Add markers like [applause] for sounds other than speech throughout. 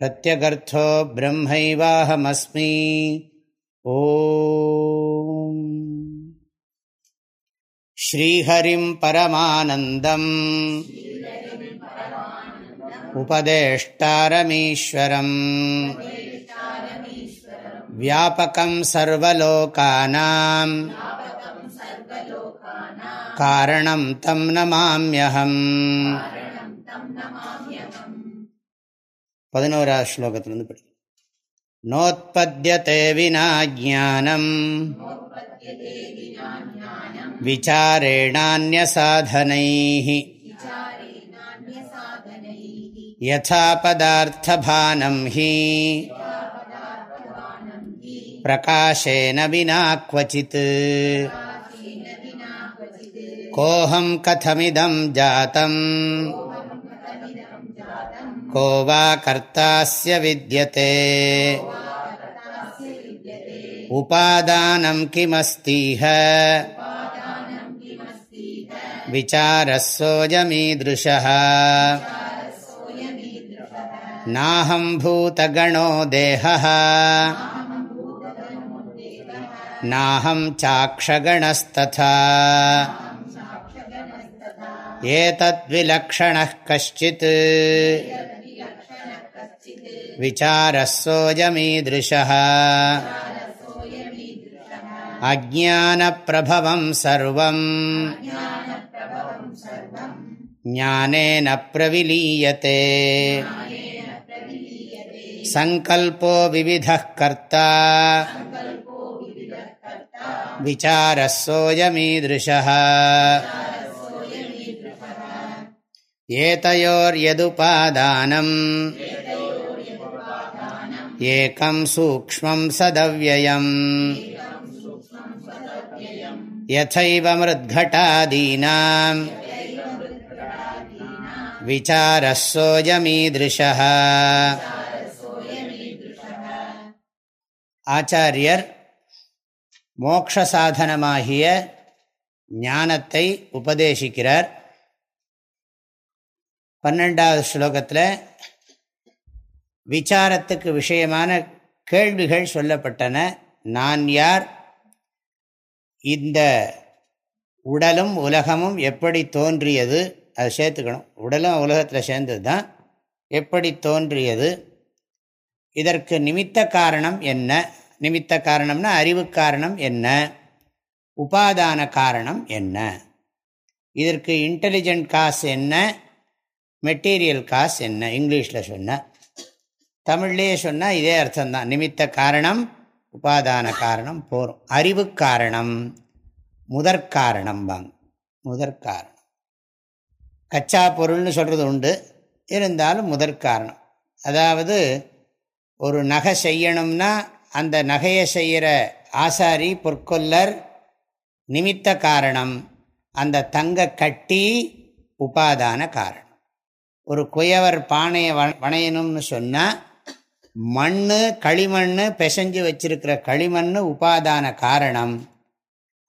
பிரத்யகர்த்தோ பிரம்மைவாஹமஸ்மி ஓ ஸ்ரீஹரிம் பரமானந்தம் உபதேஷ்டாரமீஸ்வரம் வியாபகம் சர்வலோகானாம் காரணம் தம் நமாமியகம் பதினோராவது ஸ்லோகத்திலிருந்து படி நோத்பத்தியதே வினாஜானம் விசாரேணான்யசாதனை யதா பதார்த்தபானம் ஹி பிரகாஷேன வினா क्वचित् கோஹம் கதமிதம் ஜாத்தம் को वा कर्तास्य विद्यते। उपादानं किमस्तीह। विचारः नाहं भूतगणो देहः। नाहं चाक्षगणस्तथा। एतद्विलक्षणः कश्चित्। विचारः सोऽयमीदृशः अज्ञानप्रभवं सर्वम् ज्ञानेन प्रविलीयते सङ्कल्पो विविधः कर्ता विचारः सोऽयमीदृशः एतयोर्यदुपादानम् ஏகம் சூக்மம் சதவியம் யதைவ மிருத்கட்டாதீனாம் விசாரஸோயமீதிருஷ ஆச்சாரியர் மோக்ஷ சாதனமாகிய ஞானத்தை உபதேசிக்கிறார். பன்னெண்டாவது ஸ்லோகத்தில் விசாரத்துக்கு விஷயமான கேள்விகள் சொல்லப்பட்டன. நான் யார்? இந்த உடலும் உலகமும் எப்படி தோன்றியது? அதை சேர்த்துக்கணும். உடலும் உலகத்தில் சேர்ந்தது தான் எப்படி தோன்றியது? இதற்கு நிமித்த காரணம் என்ன? நிமித்த காரணம்னா அறிவு காரணம் என்ன? உபாதான காரணம் என்ன? இதற்கு இன்டெலிஜென்ட் காசு என்ன? மெட்டீரியல் காசு என்ன? இங்கிலீஷில் சொன்ன தமிழ்லேயே சொன்னால் இதே அர்த்தம்தான். நிமித்த காரணம் உபாதான காரணம் போகும் அறிவு காரணம் முதற்காரணம் வாங்க. முதற்காரணம் கச்சா பொருள்னு சொல்கிறது உண்டு. இருந்தாலும் முதற்காரணம் அதாவது ஒரு நகை செய்யணும்னா அந்த நகையை செய்கிற ஆசாரி பொற்கொல்லர் நிமித்த காரணம் அந்த தங்க கட்டி உபாதான காரணம். ஒரு குயவர் பானையை வணையணும்னு சொன்னால் மண் களிமண் பிசைஞ்சு வச்சிருக்கிற களிமண் உபாதான காரணம்.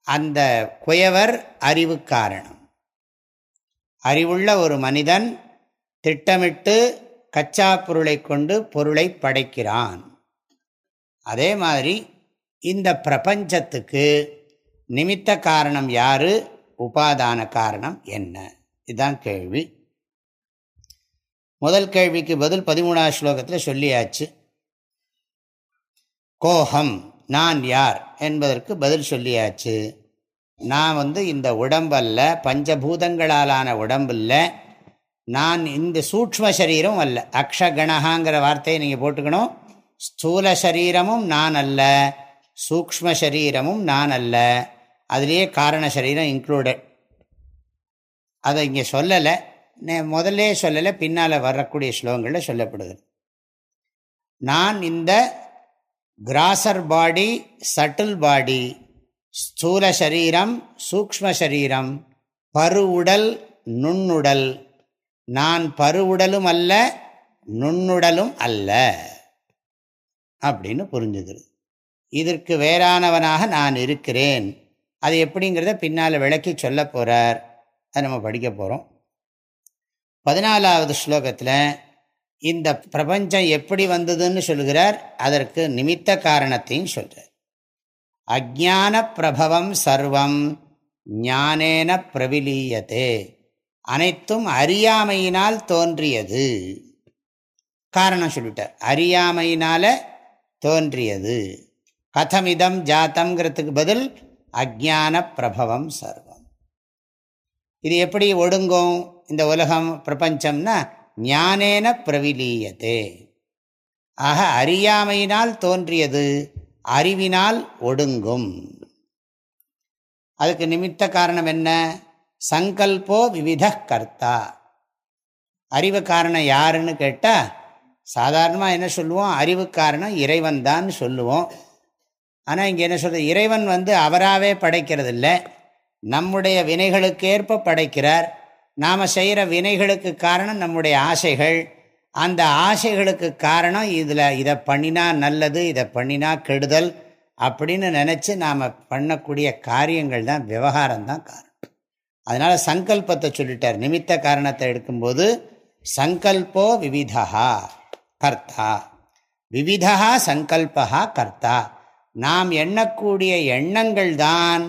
அந்த குயவர் அறிவு காரணம். அறிவுள்ள ஒரு மனிதன் திட்டமிட்டு கச்சா பொருளை கொண்டு பொருளை படைக்கிறான். அதே மாதிரி இந்த பிரபஞ்சத்துக்கு நிமித்த காரணம் யாரு? உபாதான காரணம் என்ன? இதுதான் கேள்வி. முதல் கேள்விக்கு பதில் பதிமூணாவது ஸ்லோகத்தில் சொல்லியாச்சு. கோஹம் நான் யார் என்பதற்கு பதில் சொல்லியாச்சு. நான் வந்து இந்த உடம்பல்ல பஞ்சபூதங்களாலான உடம்பில்ல நான் இந்த சூக்ம சரீரம் அல்ல. அக்ஷகணகாங்கிற வார்த்தையை நீங்கள் போட்டுக்கணும். ஸ்தூல சரீரமும் நான் அல்ல. சூக்ம சரீரமும் நான் அல்ல. அதுலேயே காரண சரீரம் இன்க்ளூடட் அதை இங்கே சொல்லலை. முதல்லே சொல்லலை. பின்னால் வரக்கூடிய ஸ்லோகங்களில் சொல்லப்படுது. நான் இந்த கிராசர் பாடி சட்டில் பாடி ஸ்தூல சரீரம் சூக்ம சரீரம் பருவுடல் நுண்ணுடல். நான் பருவுடலும் அல்ல நுண்ணுடலும் அல்ல. அப்படின்னு புரிஞ்சுக்கிறது. இதற்கு வேறானவனாக நான் இருக்கிறேன். அது எப்படிங்கிறத பின்னால் விளக்கி சொல்ல போகிறார் அதை நம்ம படிக்க போகிறோம் பதினாலாவது ஸ்லோகத்தில் இந்த பிரபஞ்சம் எப்படி வந்ததுன்னு சொல்கிறார் அதற்கு நிமித்த காரணத்தையும் சொல்கிறார் அஜான பிரபவம் சர்வம் ஞானேன பிரவிலீயத்தே அனைத்தும் அறியாமையினால் தோன்றியது. காரணம் சொல்லிட்டார். அறியாமையினால தோன்றியது. கதமிதம் ஜாத்தம்ங்கிறதுக்கு பதில் அஜான பிரபவம் சர்வம். இது எப்படி ஒடுங்கும் இந்த உலகம் பிரபஞ்சம்னா ஞானேன பிரவிலீயத்தே ஆக அறியாமையினால் தோன்றியது அறிவினால் ஒடுங்கும். அதுக்கு நிமித்த காரணம் என்ன? சங்கல்போ விவித கர்த்தா. அறிவு காரணம் யாருன்னு கேட்டால் சாதாரணமாக என்ன சொல்லுவோம்? அறிவு காரணம் இறைவன் தான் சொல்லுவோம். ஆனால் இங்கே என்ன சொல்கிறது இறைவன் வந்து அவராகவே படைக்கிறது இல்லை நம்முடைய வினைகளுக்கேற்ப படைக்கிறார். நாம் செய்கிற வினைகளுக்கு காரணம் நம்முடைய ஆசைகள். அந்த ஆசைகளுக்கு காரணம் இதில் இதை பண்ணினா நல்லது இதை பண்ணினா கெடுதல் அப்படின்னு நினச்சி நாம் பண்ணக்கூடிய காரியங்கள் தான் விவகாரம் தான் காரணம். அதனால் சங்கல்பத்தை சொல்லிட்டார். நிமித்த காரணத்தை எடுக்கும்போது சங்கல்போ விவிதா கர்த்தா. விவிதா சங்கல்பா கர்த்தா. நாம் எண்ணக்கூடிய எண்ணங்கள் தான்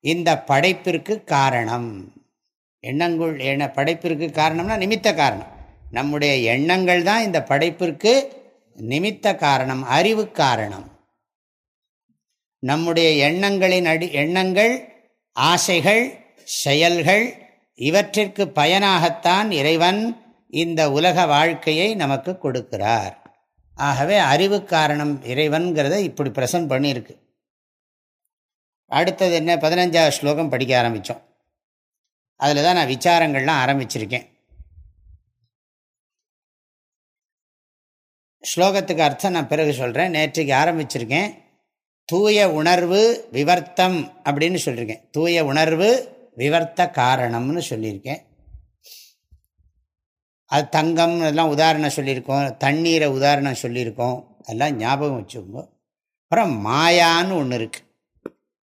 இந்த படைப்பிற்கு காரணம். எண்ணங்கள் என்ன படைப்பிற்கு காரணம்னா நிமித்த காரணம். நம்முடைய எண்ணங்கள் தான் இந்த படைப்பிற்கு நிமித்த காரணம் அறிவு காரணம். நம்முடைய எண்ணங்களின் அடி எண்ணங்கள் ஆசைகள் செயல்கள் இவற்றிற்கு பயனாகத்தான் இறைவன் இந்த உலக வாழ்க்கையை நமக்கு கொடுக்கிறார். ஆகவே அறிவு காரணம் இறைவன்கிறத இப்படி பிரசன்ட் பண்ணியிருக்கு. அடுத்தது என்ன? பதினஞ்சாவது ஸ்லோகம் படிக்க ஆரம்பித்தோம் அதில் தான் நான் விசாரங்கள்லாம் ஆரம்பிச்சிருக்கேன். ஸ்லோகத்துக்கு அர்த்தம் நான் பிறகு சொல்கிறேன் நேற்றுக்கு ஆரம்பிச்சிருக்கேன். தூய உணர்வு விவர்த்தம் அப்படின்னு சொல்லியிருக்கேன் தூய உணர்வு விவர்த்த காரணம்னு சொல்லியிருக்கேன். அது தங்கம் எல்லாம் உதாரணம் சொல்லியிருக்கோம். தண்ணீரை உதாரணம் சொல்லியிருக்கோம். அதெல்லாம் ஞாபகம் வச்சுக்கோங்க. அப்புறம் மாயான்னு ஒன்று இருக்குது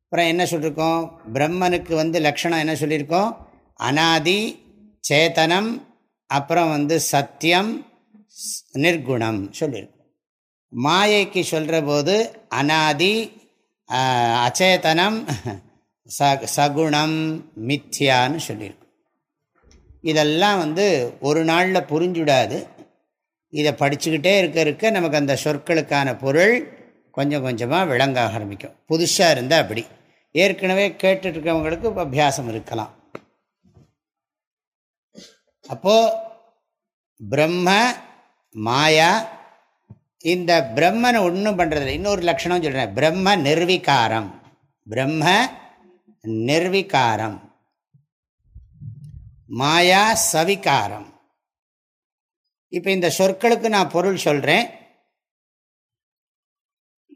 அப்புறம் என்ன சொல்லியிருக்கோம் பிரம்மனுக்கு வந்து லக்ஷணம் என்ன சொல்லியிருக்கோம்? அனாதி சேத்தனம் அப்புறம் வந்து சத்தியம் நிர்குணம் சொல்லியிருக்கோம் மாயைக்கு சொல்கிற போது அனாதி அச்சேதனம் ச சகுணம் மித்யான்னு சொல்லியிருக்கோம் இதெல்லாம் வந்து ஒரு நாளில் புரிஞ்சுடாது. இதை படிச்சுக்கிட்டே இருக்க இருக்க நமக்கு அந்த சொற்களுக்கான பொருள் கொஞ்சம் கொஞ்சமாக விளங்க ஆரம்பிக்கும். புதுசாக இருந்தால் அப்படி. ஏற்கனவே கேட்டுட்ருக்கவங்களுக்கு அபியாசம் இருக்கலாம். அப்போது பிரம்ம மாயா இந்த பிரம்மனை ஒன்றும் பண்ணுறதில்ல இன்னொரு லட்சணம் சொல்கிறேன் பிரம்ம நிர்வீகாரம். பிரம்ம நிர்வீகாரம். மாயா சவிகாரம். இப்போ இந்த சொற்களுக்கு நான் பொருள் சொல்கிறேன்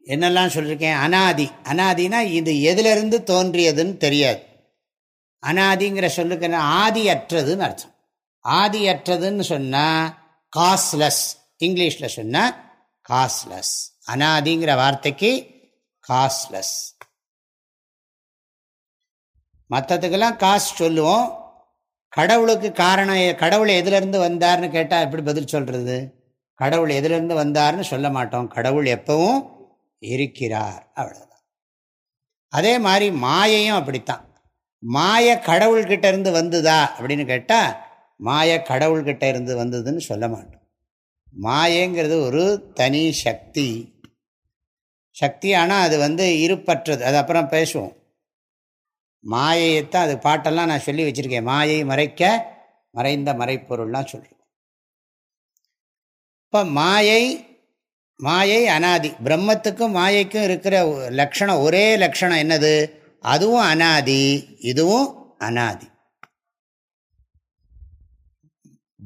என்னெல்லாம் சொல்லியிருக்கேன் அனாதி. அனாதினா இது எதிலிருந்து தோன்றியதுன்னு தெரியாது. அனாதிங்கிற சொல்லுக்கு ஆதியற்றதுன்னு அர்த்தம். ஆதியற்றதுன்னு சொன்னால் காஸ்லெஸ். இங்கிலீஷில் சொன்னால் காஸ்லெஸ். அனாதிங்கிற வார்த்தைக்கு காஸ்லெஸ். மற்றதுக்கெல்லாம் காசு சொல்லுவோம். கடவுளுக்கு காரணம் கடவுள் எதுலேருந்து வந்தார்னு கேட்டால் எப்படி பதில் சொல்கிறது கடவுள் எதுலேருந்து வந்தார்னு சொல்ல மாட்டோம். கடவுள் எப்பவும் இருக்கிறார். அவ்வளோதான் அதே மாதிரி மாயையும் அப்படித்தான். மாய கடவுள்கிட்ட இருந்து வந்துதா அப்படின்னு கேட்டால் மாய கடவுள்கிட்ட இருந்து வந்ததுன்னு சொல்ல மாட்டோம். மாயங்கிறது ஒரு தனி சக்தி. சக்தி ஆனால் அது வந்து இருப்பற்றது. அது அப்புறம் பேசுவோம். மாயையைத்தான் அது பாட்டெல்லாம் நான் சொல்லி வச்சுருக்கேன். மாயை மறைக்க மறைந்த மறைப்பொருள்லாம் சொல்கிறேன் இப்போ மாயை மாயை அனாதி. பிரம்மத்துக்கும் மாயைக்கும் இருக்கிற லக்ஷணம் ஒரே லக்ஷணம் என்னது? அதுவும் அனாதி. இதுவும் அனாதி.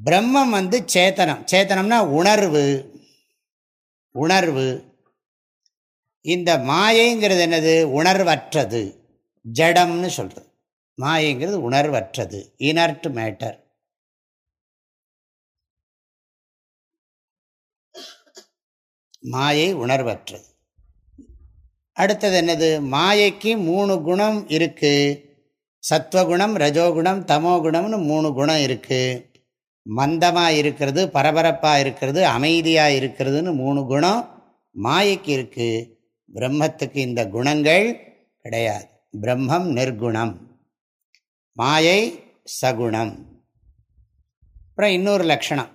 பிரம்மம் வந்து சேத்தனம். சேத்தனம்னா உணர்வு. உணர்வு. இந்த மாயைங்கிறது என்னது? உணர்வற்றது. ஜடம்னு சொல்கிறது மாயைங்கிறது உணர்வற்றது. இனர்ட் மேட்டர் மாயை உணர்வற்றது. அடுத்தது என்னது? மாயைக்கு மூணு குணம் இருக்குது சத்வகுணம் ரஜோகுணம் தமோகுணம்னு மூணு குணம் இருக்குது மந்தமாக இருக்கிறது பரபரப்பாக இருக்கிறது அமைதியாக இருக்கிறதுன்னு மூணு குணம் மாயைக்கு இருக்குது பிரம்மத்துக்கு இந்த குணங்கள் கிடையாது. பிரம்மம் நிர்குணம். மாயை சகுணம். அப்புறம் இன்னொரு லக்ஷணம்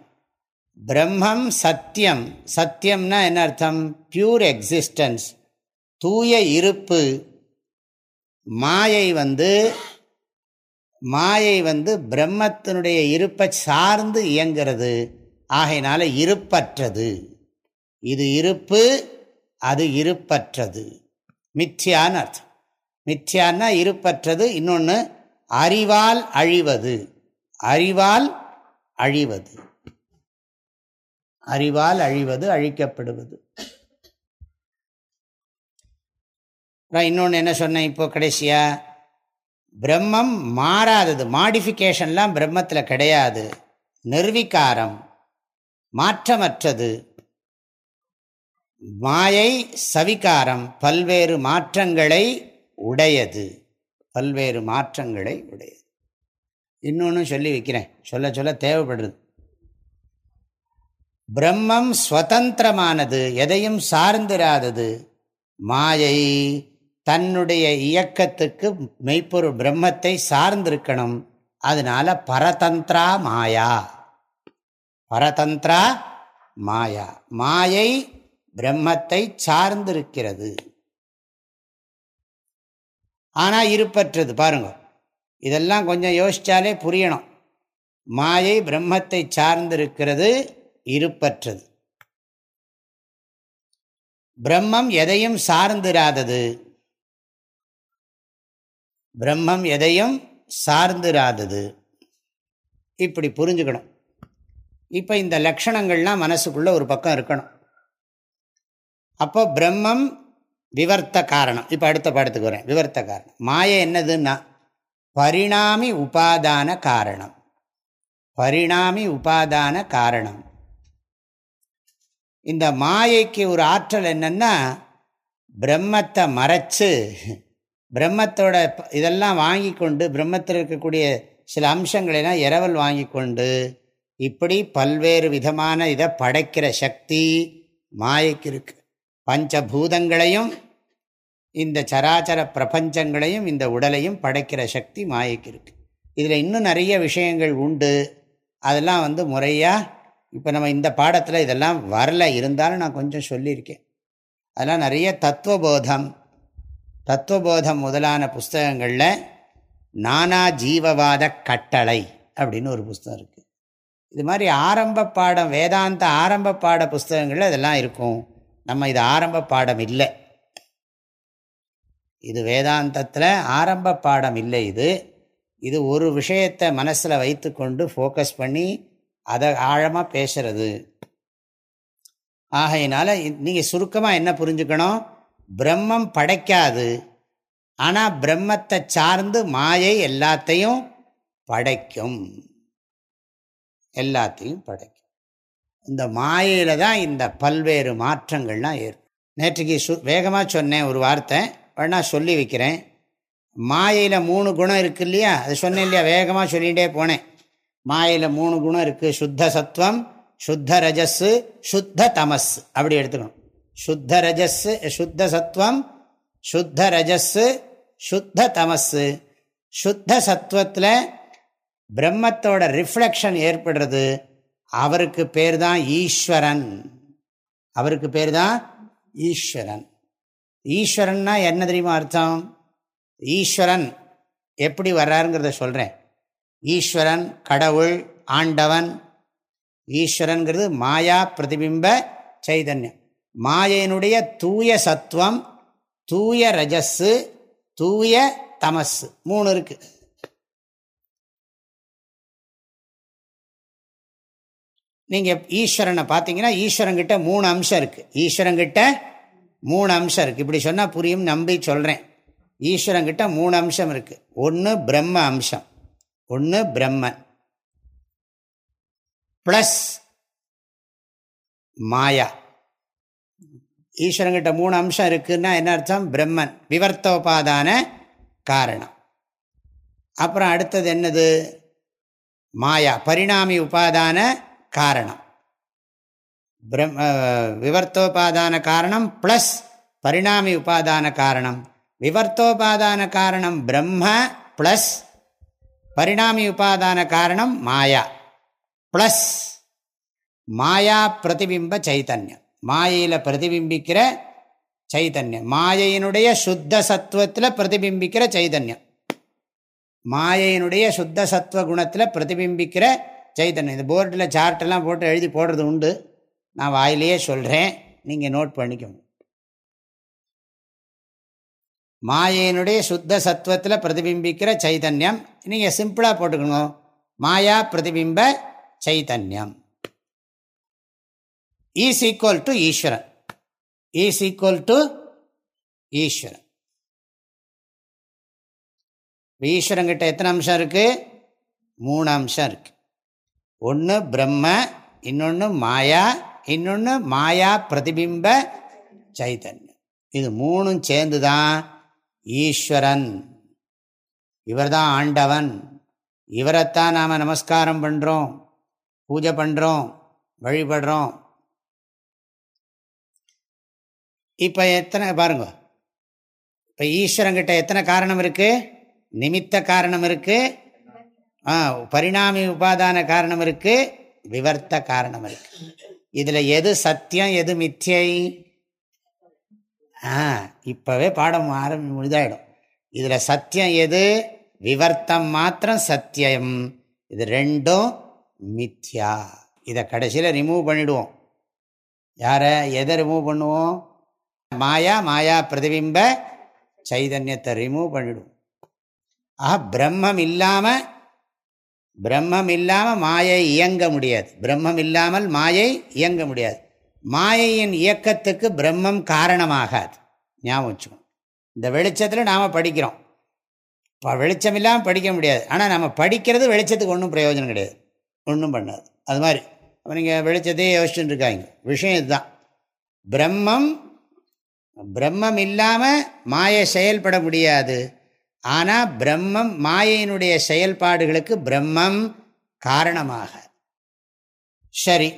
பிரம்மம் சத்தியம். சத்தியம்னா என்ன அர்த்தம்? பியூர் எக்ஸிஸ்டன்ஸ் தூய இருப்பு. மாயை வந்து மாயை வந்து பிரம்மத்தினுடைய இருப்பை சார்ந்து இயங்கிறது. ஆகையினால இருப்பற்றது. இது இருப்பு அது இருப்பற்றது. மித்யான்னு அர்த்தம். மித்யான்னா இருப்பற்றது இன்னொன்று அறிவால் அழிவது. அறிவால் அழிவது. அறிவால் அழிவது அழிக்கப்படுவது. இன்னொன்று என்ன சொன்னேன் இப்போ கடைசியாக பிரம்மம் மாறாதது. மாடிஃபிகேஷன்லாம் பிரம்மத்தில் கிடையாது. நிர்விகாரம் மாற்றமற்றது. மாயை சவிகாரம் பல்வேறு மாற்றங்களை உடையது. பல்வேறு மாற்றங்களை உடையது. இன்னொன்று சொல்லி வைக்கிறேன். சொல்ல சொல்ல தேவைப்படுறது. பிரம்மம் ஸ்வதந்திரமானது எதையும் சார்ந்திராதது. மாயை தன்னுடைய இயக்கத்துக்கு மெய்ப்பொருள் பிரம்மத்தை சார்ந்திருக்கணும். அதனால பரதந்திரா மாயா. பரதந்திரா மாயா. மாயை பிரம்மத்தை சார்ந்திருக்கிறது. ஆனால் இருப்பற்றது பாருங்க. இதெல்லாம் கொஞ்சம் யோசித்தாலே புரியணும். மாயை பிரம்மத்தை சார்ந்திருக்கிறது இருப்பற்றது. பிரம்மம் எதையும் சார்ந்திராதது. பிரம்மம் எதையும் சார்ந்திராதது. இப்படி புரிஞ்சுக்கணும். இப்போ இந்த லக்ஷணங்கள்லாம் மனசுக்குள்ளே ஒரு பக்கம் இருக்கணும். அப்போ பிரம்மம் விவர்த்த காரணம். இப்போ அடுத்த பாடத்துக்கு வரேன். விவர்த்த காரணம். மாய என்னதுன்னா பரிணாமி உபாதான காரணம். பரிணாமி உபாதான காரணம். இந்த மாயைக்கு ஒரு ஆற்றல் என்னென்னா பிரம்மத்தை மறைச்சு பிரம்மத்தோட இதெல்லாம் வாங்கி கொண்டு பிரம்மத்தில் இருக்கக்கூடிய சில அம்சங்களெல்லாம் இரவல் வாங்கி கொண்டு இப்படி பல்வேறு விதமான இதை படைக்கிற சக்தி மாயைக்கு இருக்கு. பஞ்சபூதங்களையும் இந்த சராச்சர பிரபஞ்சங்களையும் இந்த உடலையும் படைக்கிற சக்தி மாயைக்கு இருக்கு. இதில் இன்னும் நிறைய விஷயங்கள் உண்டு. அதெல்லாம் வந்து முறையாக இப்போ நம்ம இந்த பாடத்தில் இதெல்லாம் வரல இருந்தாலும் நான் கொஞ்சம் சொல்லியிருக்கேன். அதெல்லாம் நிறைய தத்துவபோதம் தத்துவபோதம் முதலான புஸ்தகங்களில் நானா ஜீவவாத கட்டளை அப்படின்னு ஒரு புஸ்தகம் இருக்குது இது மாதிரி ஆரம்ப பாடம் வேதாந்த ஆரம்ப பாட புஸ்தகங்களில் இதெல்லாம் இருக்கும். நம்ம இது ஆரம்ப பாடம் இல்லை. இது வேதாந்தத்தில் ஆரம்ப பாடம் இல்லை இது. இது ஒரு விஷயத்தை மனசில் வைத்து கொண்டு ஃபோக்கஸ் பண்ணி அதை ஆழமாக பேசுறது. ஆகையினால நீங்கள் சுருக்கமாக என்ன புரிஞ்சுக்கணும்? பிரம்மம் படைக்காது. ஆனால் பிரம்மத்தை சார்ந்து மாயை எல்லாத்தையும் படைக்கும். எல்லாத்தையும் படைக்கும். இந்த மாயையில் தான் இந்த பல்வேறு மாற்றங்கள்லாம் ஏற்படும். நேற்றுக்கு சு வேகமாக சொன்னேன் ஒரு வார்த்தை வேணா சொல்லி வைக்கிறேன். மாயையில் மூணு குணம் இருக்கு இல்லையா? அது சொன்னேன் இல்லையா? வேகமாக சொல்லிகிட்டே போனேன். மாயையில் மூணு குணம் இருக்குது சுத்த சத்துவம் சுத்த ரஜஸ்ஸு சுத்த தமஸ். அப்படி எடுத்துக்கணும். சுத்த ரஜஸ்ஸு சுத்த சத்துவம் சுத்த ரஜஸ்ஸு சுத்த தமஸு சுத்த சத்துவத்தில் பிரம்மத்தோட ரிஃப்ளெக்ஷன் ஏற்படுறது அவருக்கு பேர் தான் ஈஸ்வரன். அவருக்கு பேர் தான் ஈஸ்வரன். ஈஸ்வரன்னா என்ன தெரியுமா அர்த்தம்? ஈஸ்வரன் எப்படி வர்றாருங்கிறத சொல்கிறேன் ஈஸ்வரன் கடவுள் ஆண்டவன். ஈஸ்வரன்கிறது மாயா பிரதிபிம்ப சைதன்யம். மாயையினுடைய தூய சத்துவம் தூய ரஜஸ்ஸு தூய தமஸ்ஸு. மூணு இருக்கு. நீங்க ஈஸ்வரனை பார்த்தீங்கன்னா ஈஸ்வரங்கிட்ட மூணு அம்சம் இருக்கு. ஈஸ்வரங்கிட்ட மூணு அம்சம் இருக்குது இப்படி சொன்னால் புரியும் நம்பி சொல்கிறேன் ஈஸ்வரங்கிட்ட மூணு அம்சம் இருக்குது ஒன்று பிரம்ம அம்சம். ஒன்று பிரம்மன். ப்ளஸ் மாயா. ஈஸ்வரங்கிட்ட மூணு அம்சம் இருக்குன்னா என்ன அர்த்தம்? பிரம்மன். விவர்த்தோபாதான காரணம். அப்புறம் அடுத்தது என்னது? மாயா. பரிணாமி உபாதான காரணம். பிரம் விவர்த்தோபாதான காரணம் ப்ளஸ் பரிணாமி உபாதான காரணம். விவர்த்தோபாதான காரணம் பிரம்ம ப்ளஸ் பரிணாமி உபாதான காரணம் மாயா. ப்ளஸ் மாயா பிரதிபிம்ப சைத்தன்யம் மாயையில் பிரதிபிம்பிக்கிற சைதன்யம். மாயையினுடைய சுத்த சத்துவத்தில் பிரதிபிம்பிக்கிற சைதன்யம். மாயையினுடைய சுத்த சத்துவ குணத்தில் பிரதிபிம்பிக்கிற சைதன்யம். இந்த போர்டில் சார்ட்டெல்லாம் போட்டு எழுதி போடுறது உண்டு. நான் வாயிலேயே சொல்கிறேன் நீங்கள் நோட் பண்ணிக்கோங்க. மாயையினுடைய சுத்த சத்துவத்தில் பிரதிபிம்பிக்கிற சைதன்யம். நீங்கள் சிம்பிளாக போட்டுக்கணும். மாயா பிரதிபிம்ப சைதன்யம். Is equal to Eswaran. Is equal to Eswaran. ஈஸ்வரங்கிட்ட எத்தனை அம்சம் இருக்குது மூணு அம்சம் இருக்குது ஒன்று பிரம்ம இன்னொன்று மாயா இன்னொன்று மாயா பிரதிபிம்ப சைதன்யம். இது மூணும் சேர்ந்து தான் ஈஸ்வரன். இவர் தான் ஆண்டவன். இவரைத்தான் நாம் நமஸ்காரம் பண்ணுறோம் பூஜை பண்ணுறோம் வழிபடுறோம். இப்போ எத்தனை பாருங்க. இப்போ ஈஸ்வரங்கிட்ட எத்தனை காரணம் இருக்குது நிமித்த காரணம் இருக்குது ஆ பரிணாமி உபாதான காரணம் இருக்குது விவர்த்த காரணம் இருக்குது இதில் எது சத்தியம் எது மித்தியை? ஆ இப்போவே பாடம் ஆரம்பி இதாகிடும் இதில் சத்தியம் எது? விவர்த்தம் மாத்திரம் சத்தியம். இது ரெண்டும் மித்யா. இதை கடைசியில் ரிமூவ் பண்ணிவிடுவோம் யாரை? எதை ரிமூவ் பண்ணுவோம்? மாயா மாயா பிரதிபிம்ப சைதன்யத்தை ரிமூவ் பண்ணிடும். ஆஹா பிரம்மம் இல்லாமல் பிரம்மம் இல்லாமல் மாயை இயங்க முடியாது. பிரம்மம் இல்லாமல் மாயை இயங்க முடியாது. மாயையின் இயக்கத்துக்கு பிரம்மம் காரணமாகாது. ஞாபகம் வச்சுக்கணும் இந்த வெளிச்சத்தில் நாம் படிக்கிறோம். இப்போ வெளிச்சம் இல்லாமல் படிக்க முடியாது. ஆனால் நம்ம படிக்கிறது வெளிச்சத்துக்கு ஒன்றும் பிரயோஜனம் கிடையாது. ஒன்றும் பண்ணாது. அது மாதிரி. அப்போ நீங்கள் வெளிச்சத்தையே யோசிச்சுட்டு இருக்காங்க விஷயம் இதுதான். பிரம்மம் பிரம்மம் இல்லாமல் மாயை செயல்பட முடியாது. ஆனால் பிரம்மம் மாயையினுடைய செயல்பாடுகளுக்கு பிரம்மம் காரணமாக. சரி.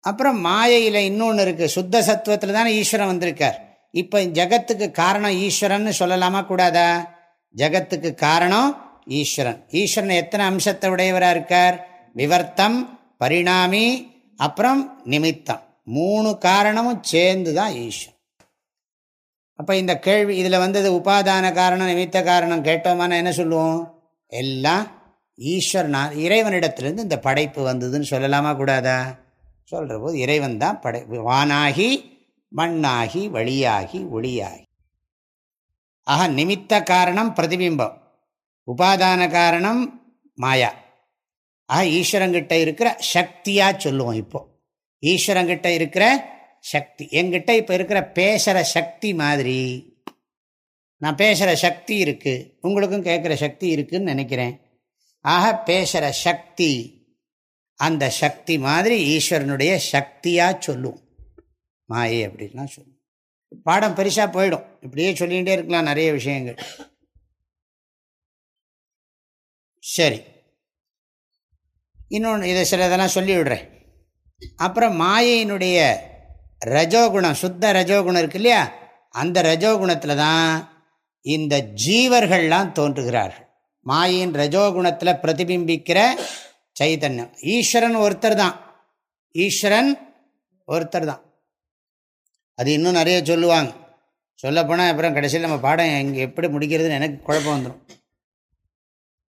அப்புறம் மாயையில் இன்னொன்று இருக்குது சுத்த சத்துவத்தில் தானே ஈஸ்வரன் வந்திருக்கார். இப்போ ஜகத்துக்கு காரணம் ஈஸ்வரன் சொல்லலாமா கூடாதா? ஜகத்துக்கு காரணம் ஈஸ்வரன். ஈஸ்வரன் எத்தனை அம்சத்தை உடையவராக இருக்கார்? விவர்த்தம் பரிணாமி அப்புறம் நிமித்தம். மூணு காரணமும் சேர்ந்து தான் ஈஸ்வரன். அப்போ இந்த கேள்வி இதில் வந்தது உபாதான காரணம் நிமித்த காரணம் கேட்டோமானா என்ன சொல்லுவோம்? எல்லாம் ஈஸ்வரனா இறைவனிடத்திலிருந்து இந்த படைப்பு வந்ததுன்னு சொல்லலாமா கூடாதா? சொல்கிற போது இறைவன் தான் படை வானாகி மண்ணாகி வழியாகி ஒளியாகி. ஆக நிமித்த காரணம் பிரதிபிம்பம். உபாதான காரணம் மாயா. ஆக ஈஸ்வரங்கிட்ட இருக்கிற சக்தியாக சொல்லுவோம் இப்போது ஈஸ்வரங்கிட்ட இருக்கிற சக்தி. எங்கிட்ட இப்போ இருக்கிற பேசுகிற சக்தி மாதிரி நான் பேசுகிற சக்தி இருக்குது உங்களுக்கும் கேட்குற சக்தி இருக்குதுன்னு நினைக்கிறேன். ஆக பேசுகிற சக்தி அந்த சக்தி மாதிரி ஈஸ்வரனுடைய சக்தியாக சொல்லுவோம் மாயை அப்படின்லாம் சொல்லுவோம் பாடம் பெருசாக போயிடும். இப்படியே சொல்லிகிட்டே இருக்கலாம் நிறைய விஷயங்கள். சரி. இன்னொன்று இதை சில இதெல்லாம் சொல்லி விடுறேன் அப்புறம் மாயையினுடைய ரஜோகுணம் சுத்த ரஜோகுணம் இருக்கு இல்லையா? அந்த ரஜோகுணத்தில் தான் இந்த ஜீவர்கள்லாம் தோன்றுகிறார்கள். மாயின் ரஜோகுணத்தில் பிரதிபிம்பிக்கிற சைதன்யம். ஈஸ்வரன் ஒருத்தர் தான். ஈஸ்வரன் ஒருத்தர் தான். அது இன்னும் நிறைய சொல்லுவாங்க. சொல்லப்போனால் அப்புறம் கடைசியில் நம்ம பாடம் இங்கே எப்படி முடிக்கிறதுன்னு எனக்கு குழப்பம் வந்துடும்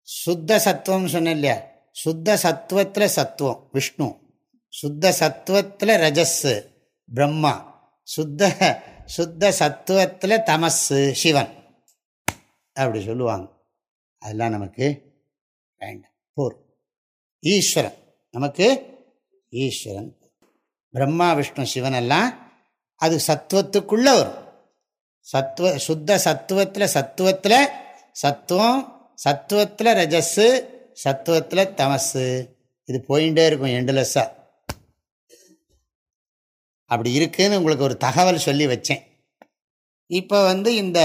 சுத்த சத்துவம்னு சொன்னேன் இல்லையா? சுத்த சத்துவத்தில் சத்துவம் விஷ்ணு. சுத்த சத்துவத்தில் ரஜஸ்ஸு. பிரம்மா. சுத்த சுத்த சத்துவத்தில் தமஸு சிவன். அப்படி சொல்லுவாங்க. அதெல்லாம் நமக்கு வேண்டாம். போர். ஈஸ்வரன். நமக்கு ஈஸ்வரன் பிரம்மா விஷ்ணு சிவன் எல்லாம் அது சத்துவத்துக்குள்ளே வரும். சத்துவ சுத்த சத்துவத்தில் சத்துவத்தில் சத்துவம் சத்துவத்தில் ரஜஸ்ஸு சத்துவத்தில் தமஸு இது போயிட்டே இருக்கும் எண்டுலெஸ்ஸாக அப்படி இருக்குன்னு உங்களுக்கு ஒரு தகவல் சொல்லி வச்சேன். இப்போ வந்து இந்த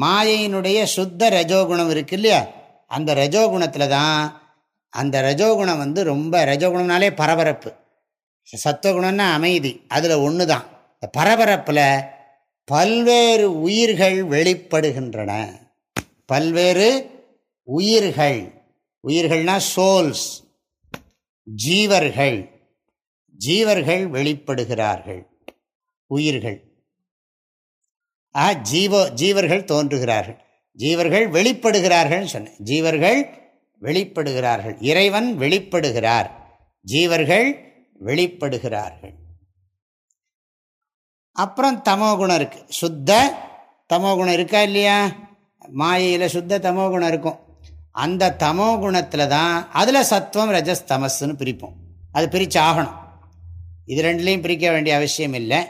மாயையினுடைய சுத்த ரஜோகுணம் இருக்கு இல்லையா? அந்த ரஜோகுணத்தில் தான் அந்த ரஜோகுணம் வந்து ரொம்ப ரஜோகுணம்னாலே பரபரப்பு. சத்துவகுணம்னா அமைதி அதில் ஒன்று தான். இந்த பரபரப்பில் பல்வேறு உயிர்கள் வெளிப்படுகின்றன. பல்வேறு உயிர்கள் உயிர்கள்னா சோல்ஸ் ஜீவர்கள். ஜீவர்கள் வெளிப்படுகிறார்கள். உயிர்கள். ஆ ஜீவோ ஜீவர்கள் தோன்றுகிறார்கள். ஜீவர்கள் வெளிப்படுகிறார்கள் சொன்னேன் ஜீவர்கள் வெளிப்படுகிறார்கள். இறைவன் வெளிப்படுகிறார். ஜீவர்கள் வெளிப்படுகிறார்கள். அப்புறம் தமோகுணம் இருக்கு. சுத்த தமோகுணம் இருக்கா இல்லையா? மாயையில் சுத்த தமோகுணம் இருக்கும். அந்த தமோகுணத்தில் தான் அதில் சத்துவம் ரஜஸ் தமஸ்ன்னு பிரிப்போம். அது பிரித்து ஆகணும் இது ரெண்டுலேயும் பிரிக்க வேண்டிய அவசியம் இல்லை.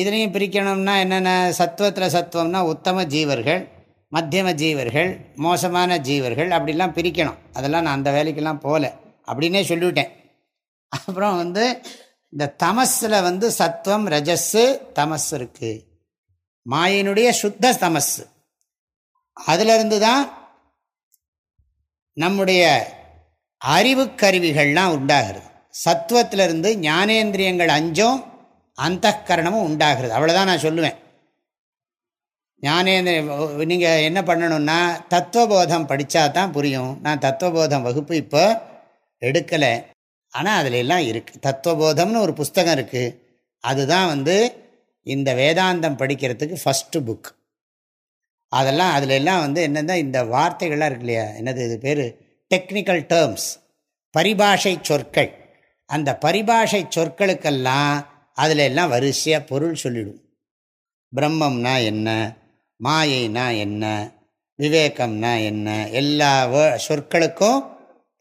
இதுலேயும் பிரிக்கணும்னா என்னென்ன? சத்துவத்தில் சத்துவம்னா உத்தம ஜீவர்கள் மத்தியம ஜீவர்கள் மோசமான ஜீவர்கள் அப்படிலாம் பிரிக்கணும். அதெல்லாம் நான் அந்த வேலைக்கெல்லாம் போகல அப்படின்னே சொல்லிவிட்டேன். அப்புறம் வந்து இந்த தமஸில் வந்து சத்துவம் ரஜஸ்ஸு தமஸ் இருக்குது மாயினுடைய சுத்த தமஸ். அதிலிருந்து தான் நம்முடைய அறிவு கருவிகள்லாம் உண்டாகிறது சத்துவத்திலிருந்து ஞானேந்திரியங்கள் அஞ்சும் அந்த கரணமும் உண்டாகிறது. அவ்வளோதான் நான் சொல்லுவேன். ஞானேந்திர நீங்கள் என்ன பண்ணணும்னா தத்துவபோதம் படித்தா தான் புரியும். நான் தத்துவபோதம் வகுப்பு இப்போ எடுக்கலை. ஆனால் அதில் எல்லாம் இருக்குது தத்துவபோதம்னு ஒரு புஸ்தகம் இருக்குது அதுதான் வந்து இந்த வேதாந்தம் படிக்கிறதுக்கு ஃபஸ்ட்டு புக் அதெல்லாம் அதில் எல்லாம் வந்து என்னென்னா இந்த வார்த்தைகள்லாம் இருக்கு இல்லையா? என்னது இது பேர்? டெக்னிக்கல் டேர்ம்ஸ் பரிபாஷை சொற்கள். அந்த பரிபாஷை சொற்களுக்கெல்லாம் அதில் எல்லாம் வரிசையாக பொருள் சொல்லிடும். பிரம்மம்னா என்ன? மாயைனா என்ன? விவேகம்னா என்ன? எல்லா சொற்களுக்கும்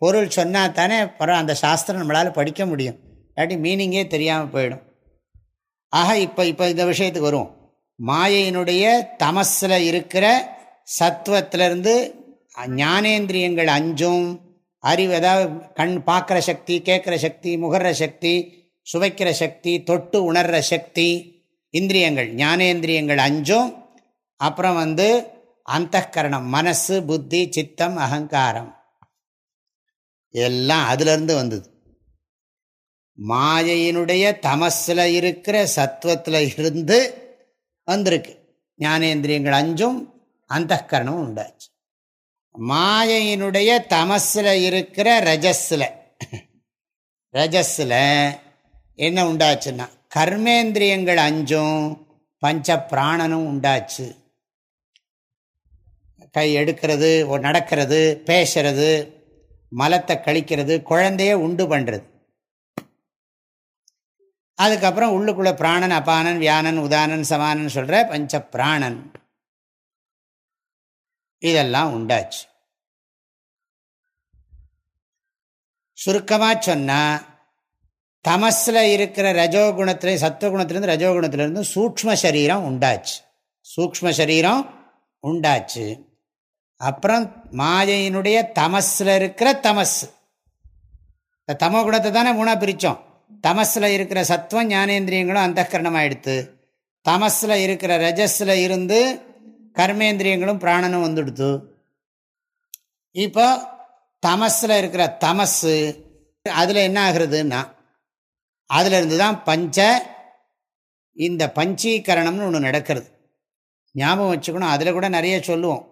பொருள் சொன்னால் தானே பரம் அந்த சாஸ்திரம் நம்மளால் படிக்க முடியும். இல்லாட்டி மீனிங்கே தெரியாமல் போயிடும். ஆக இப்போ இப்போ இந்த விஷயத்துக்கு வரும் மாயையினுடைய தமஸில் இருக்கிற சத்துவத்திலிருந்து ஞானேந்திரியங்கள் அஞ்சும் அறிவு ஏதாவது கண் பார்க்குற சக்தி கேட்குற சக்தி முகர்ற சக்தி சுவைக்கிற சக்தி தொட்டு உணர்கிற சக்தி இந்திரியங்கள் ஞானேந்திரியங்கள் அஞ்சும். அப்புறம் வந்து அந்த கரணம் மனசு புத்தி சித்தம் அகங்காரம். எல்லாம் அதுலேருந்து வந்தது. மாயையினுடைய தமஸில் இருக்கிற சத்துவத்தில் இருந்து வந்திருக்கு. ஞானேந்திரியங்கள் அஞ்சும் அந்த கரணமும் உண்டாச்சு. மாயையினுடைய தமஸில் இருக்கிற ரஜஸில். ரஜஸில் என்ன உண்டாச்சுன்னா கர்மேந்திரியங்கள் அஞ்சும் பஞ்ச பிராணனும் உண்டாச்சு. கை எடுக்கிறது நடக்கிறது பேசுறது மலத்தை கழிக்கிறது குழந்தைய உண்டு பண்ணுறது அதுக்கப்புறம் உள்ளுக்குள்ள பிராணன் அபானன் வியானன் உதானன் சமானன் சொல்கிற பஞ்ச பிராணன். இதெல்லாம் உண்டாச்சு. சுருக்கமாக சொன்னால் தமஸில் இருக்கிற ரஜோகுணத்தில் சத்துவகுணத்திலேருந்து ரஜோகுணத்துலேருந்து சூக்ம சரீரம் உண்டாச்சு. சூக்ம சரீரம் உண்டாச்சு. அப்புறம் மாயையினுடைய தமஸில் இருக்கிற தமஸ். இந்த தமோ குணத்தை தானே மூணாக பிரித்தோம் தமஸில் இருக்கிற சத்துவம் ஞானேந்திரியங்களும் அந்த கரணமாகிடுத்து தமஸில் இருக்கிற ரஜஸில் இருந்து கர்மேந்திரியங்களும் பிராணனும் வந்துடுத்து. இப்போ தமஸில் இருக்கிற தமஸு அதில் என்ன ஆகுறதுன்னா அதிலிருந்து தான் பஞ்ச இந்த பஞ்சீகரணம்னு ஒன்று நடக்கிறது. ஞாபகம் வச்சுக்கணும் அதில் கூட நிறைய சொல்லுவோம்.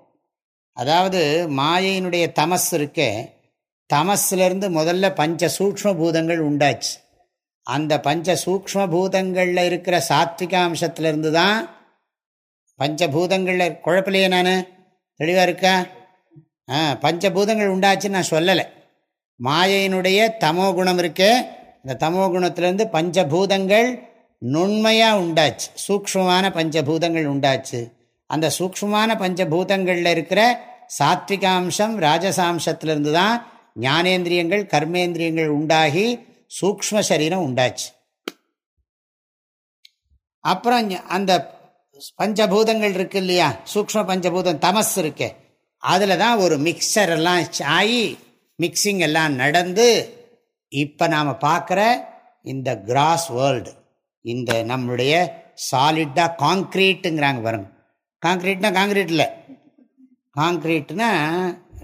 அதாவது மாயையினுடைய தமஸ் இருக்கே தமஸ்லேருந்து முதல்ல பஞ்ச சூக்ம பூதங்கள் உண்டாச்சு. அந்த பஞ்ச சூக்ம பூதங்களில் இருக்கிற சாத்விகாம்சத்திலிருந்து தான் பஞ்சபூதங்களில் குழப்பிலையே நான்? தெளிவாக இருக்கா? ஆ பஞ்சபூதங்கள் உண்டாச்சுன்னு நான் சொல்லலை. மாயையினுடைய தமோ குணம் இருக்கே இந்த தமோ குணத்திலேருந்து பஞ்சபூதங்கள் நுண்மையாக உண்டாச்சு. சூக்மமான பஞ்சபூதங்கள் உண்டாச்சு. அந்த சூக்மமான பஞ்சபூதங்களில் இருக்கிற சாத்விகாம்சம் ராஜசாம்சத்திலிருந்து தான் ஞானேந்திரியங்கள் கர்மேந்திரியங்கள் உண்டாகி சூக்ம சரீரம் உண்டாச்சு. அப்புறம் அந்த பஞ்சபூதங்கள் இருக்கு இல்லையா? சூக்ம பஞ்சபூதம் தமஸ் இருக்கே. அதில் தான் ஒரு மிக்சர் எல்லாம் ஆகி மிக்சிங் எல்லாம் நடந்து இப்போ நாம் பார்க்குற இந்த கிராஸ் வேர்ல்டு இந்த நம்மளுடைய சாலிட்டாக காங்க்ரீட்டுங்கிறாங்க பாருங்க. காங்க்ரீட்னா காங்க்ரீட் இல்லை. காங்க்ரீட்னா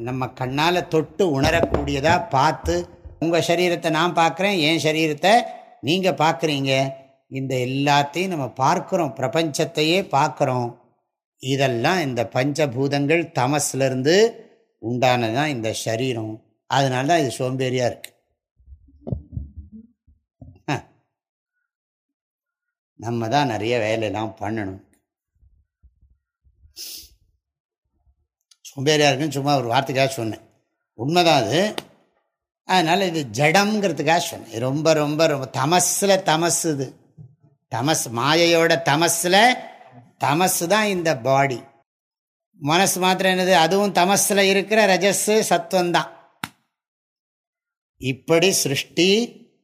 நம்ம கண்ணால் தொட்டு உணரக்கூடியதாக பார்த்து உங்கள் சரீரத்தை நான் பார்க்குறேன் என் சரீரத்தை நீங்கள் பார்க்குறீங்க. இந்த எல்லாத்தையும் நம்ம பார்க்குறோம் பிரபஞ்சத்தையே பார்க்குறோம். இதெல்லாம் இந்த பஞ்சபூதங்கள் தமஸ்லேருந்து உண்டானது தான் இந்த சரீரம். அதனால தான் இது சோம்பேறியாக இருக்கு. நம்ம தான் நிறைய வேலையெல்லாம் பண்ணணும். சோம்பேறியாக இருக்குன்னு சும்மா ஒரு வார்த்தைக்காக சொன்னேன். உண்மைதான் அது. அதனால் இது ஜடம்ங்கிறதுக்காக சொன்னேன். ரொம்ப ரொம்ப ரொம்ப தமஸில் தமஸ் இது. தமஸ் மாயையோட தமஸில் தமஸ் தான் இந்த பாடி. மனசு மாத்திரம் என்னது? அதுவும் தமஸில் இருக்கிற ரஜஸ்ஸு சத்துவந்தான் இப்படி சிருஷ்டி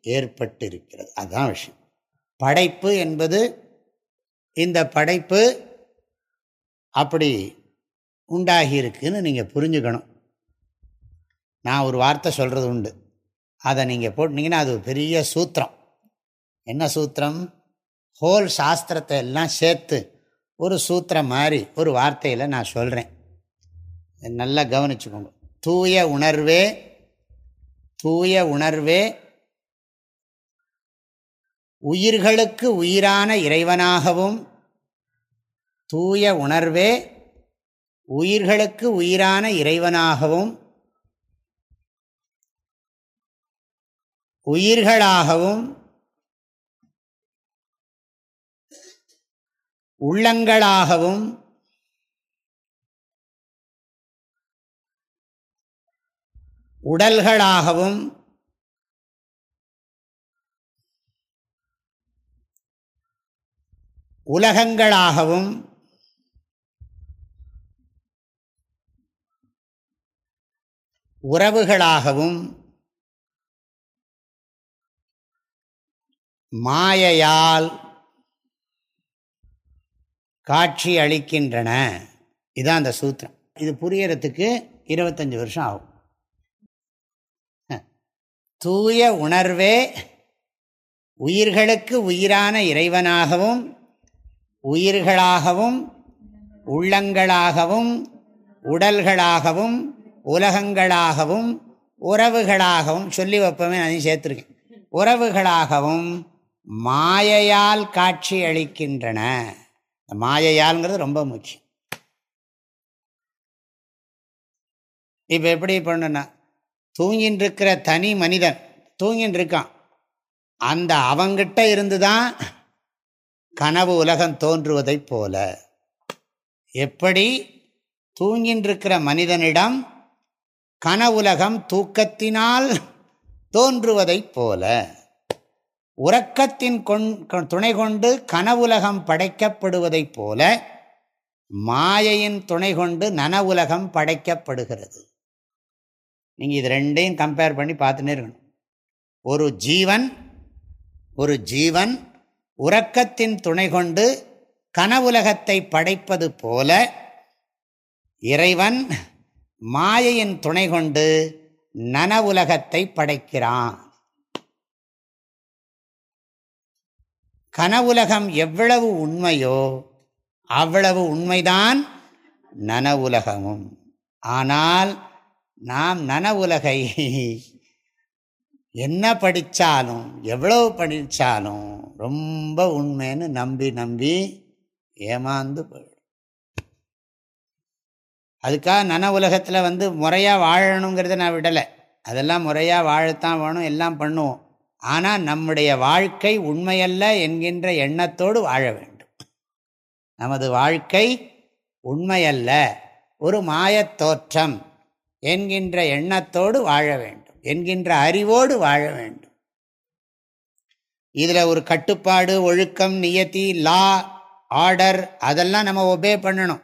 ஏற்பட்டு இருக்கிறது அதுதான் விஷயம். படைப்பு என்பது இந்த படைப்பு அப்படி உண்டாகியிருக்குன்னு நீங்கள் புரிஞ்சுக்கணும். நான் ஒரு வார்த்தை சொல்கிறது உண்டு. அதை நீங்கள் போட்டிங்கன்னா அது பெரிய சூத்திரம். என்ன சூத்திரம்? ஹோல் சாஸ்திரத்தை எல்லாம் சேர்த்து ஒரு சூத்திரம் மாதிரி ஒரு வார்த்தையில் நான் சொல்கிறேன் நல்லா கவனிச்சுக்கோங்க. தூய உணர்வே தூய உணர்வே உயிர்களுக்கு உயிரான இறைவனாகவும் தூய உணர்வே உயிர்களுக்கு உயிரான இறைவனாகவும் உயிர்களாகவும் உள்ளங்களாகவும் உடல்களாகவும் உலகங்களாகவும் உறவுகளாகவும் மாயையால் காட்சி அளிக்கின்றன. இதுதான் அந்த சூத்திரம். இது புரியறதுக்கு இருபத்தஞ்சி வருஷம் ஆகும். தூய உணர்வே உயிர்களுக்கு உயிரான இறைவனாகவும் உயிர்களாகவும் உள்ளங்களாகவும் உடல்களாகவும் உலகங்களாகவும் உறவுகளாகவும் சொல்லி வைப்பமே அதையும் சேர்த்துருக்கேன். உறவுகளாகவும் மாயையால் காட்சி அளிக்கின்றன. மாயையால்ங்கிறது ரொம்ப முக்கியம். இப்போ எப்படி பண்ணுன்னா தூங்கின்னு இருக்கிற தனி மனிதன் தூங்கின்னு இருக்கான் அந்த அவங்கிட்ட இருந்து தான் கனவு உலகம் தோன்றுவதைப் போல. எப்படி? தூங்கின்றிருக்கிற மனிதனிடம் கனவுலகம் தூக்கத்தினால் தோன்றுவதைப் போல. உறக்கத்தின் கொண் துணை கொண்டு கனவுலகம் படைக்கப்படுவதைப் போல மாயையின் துணை கொண்டு நனவுலகம் படைக்கப்படுகிறது. நீங்கள் இது ரெண்டையும் கம்பேர் பண்ணி பார்த்துன்னே இருக்கணும். ஒரு ஜீவன் ஒரு ஜீவன் உறக்கத்தின் துணை கொண்டு கனவுலகத்தை படைப்பது போல இறைவன் மாயையின் துணை கொண்டு நனவுலகத்தை படைக்கிறான். கனவுலகம் எவ்வளவு உண்மையோ அவ்வளவு உண்மைதான் நனவுலகமும். ஆனால் நாம் நனவுலகை என்ன படித்தாலும் எவ்வளவு படித்தாலும் ரொம்ப உண்மைன்னு நம்பி நம்பி ஏமாந்து போயிடும். அதுக்காக நன உலகத்தில் வந்து முறையாக வாழணுங்கிறத நான் விடலை. அதெல்லாம் முறையாக வாழத்தான் வேணும் எல்லாம் பண்ணுவோம். ஆனால் நம்முடைய வாழ்க்கை உண்மையல்ல என்கின்ற எண்ணத்தோடு வாழ வேண்டும். நமது வாழ்க்கை உண்மையல்ல ஒரு மாயத்தோற்றம் என்கின்ற எண்ணத்தோடு வாழ வேண்டும் என்கின்ற அறிவோடு வாழ வேண்டும். இதில் ஒரு கட்டுப்பாடு ஒழுக்கம் நியத்தி லா ஆர்டர் அதெல்லாம் நம்ம ஒபே பண்ணணும்.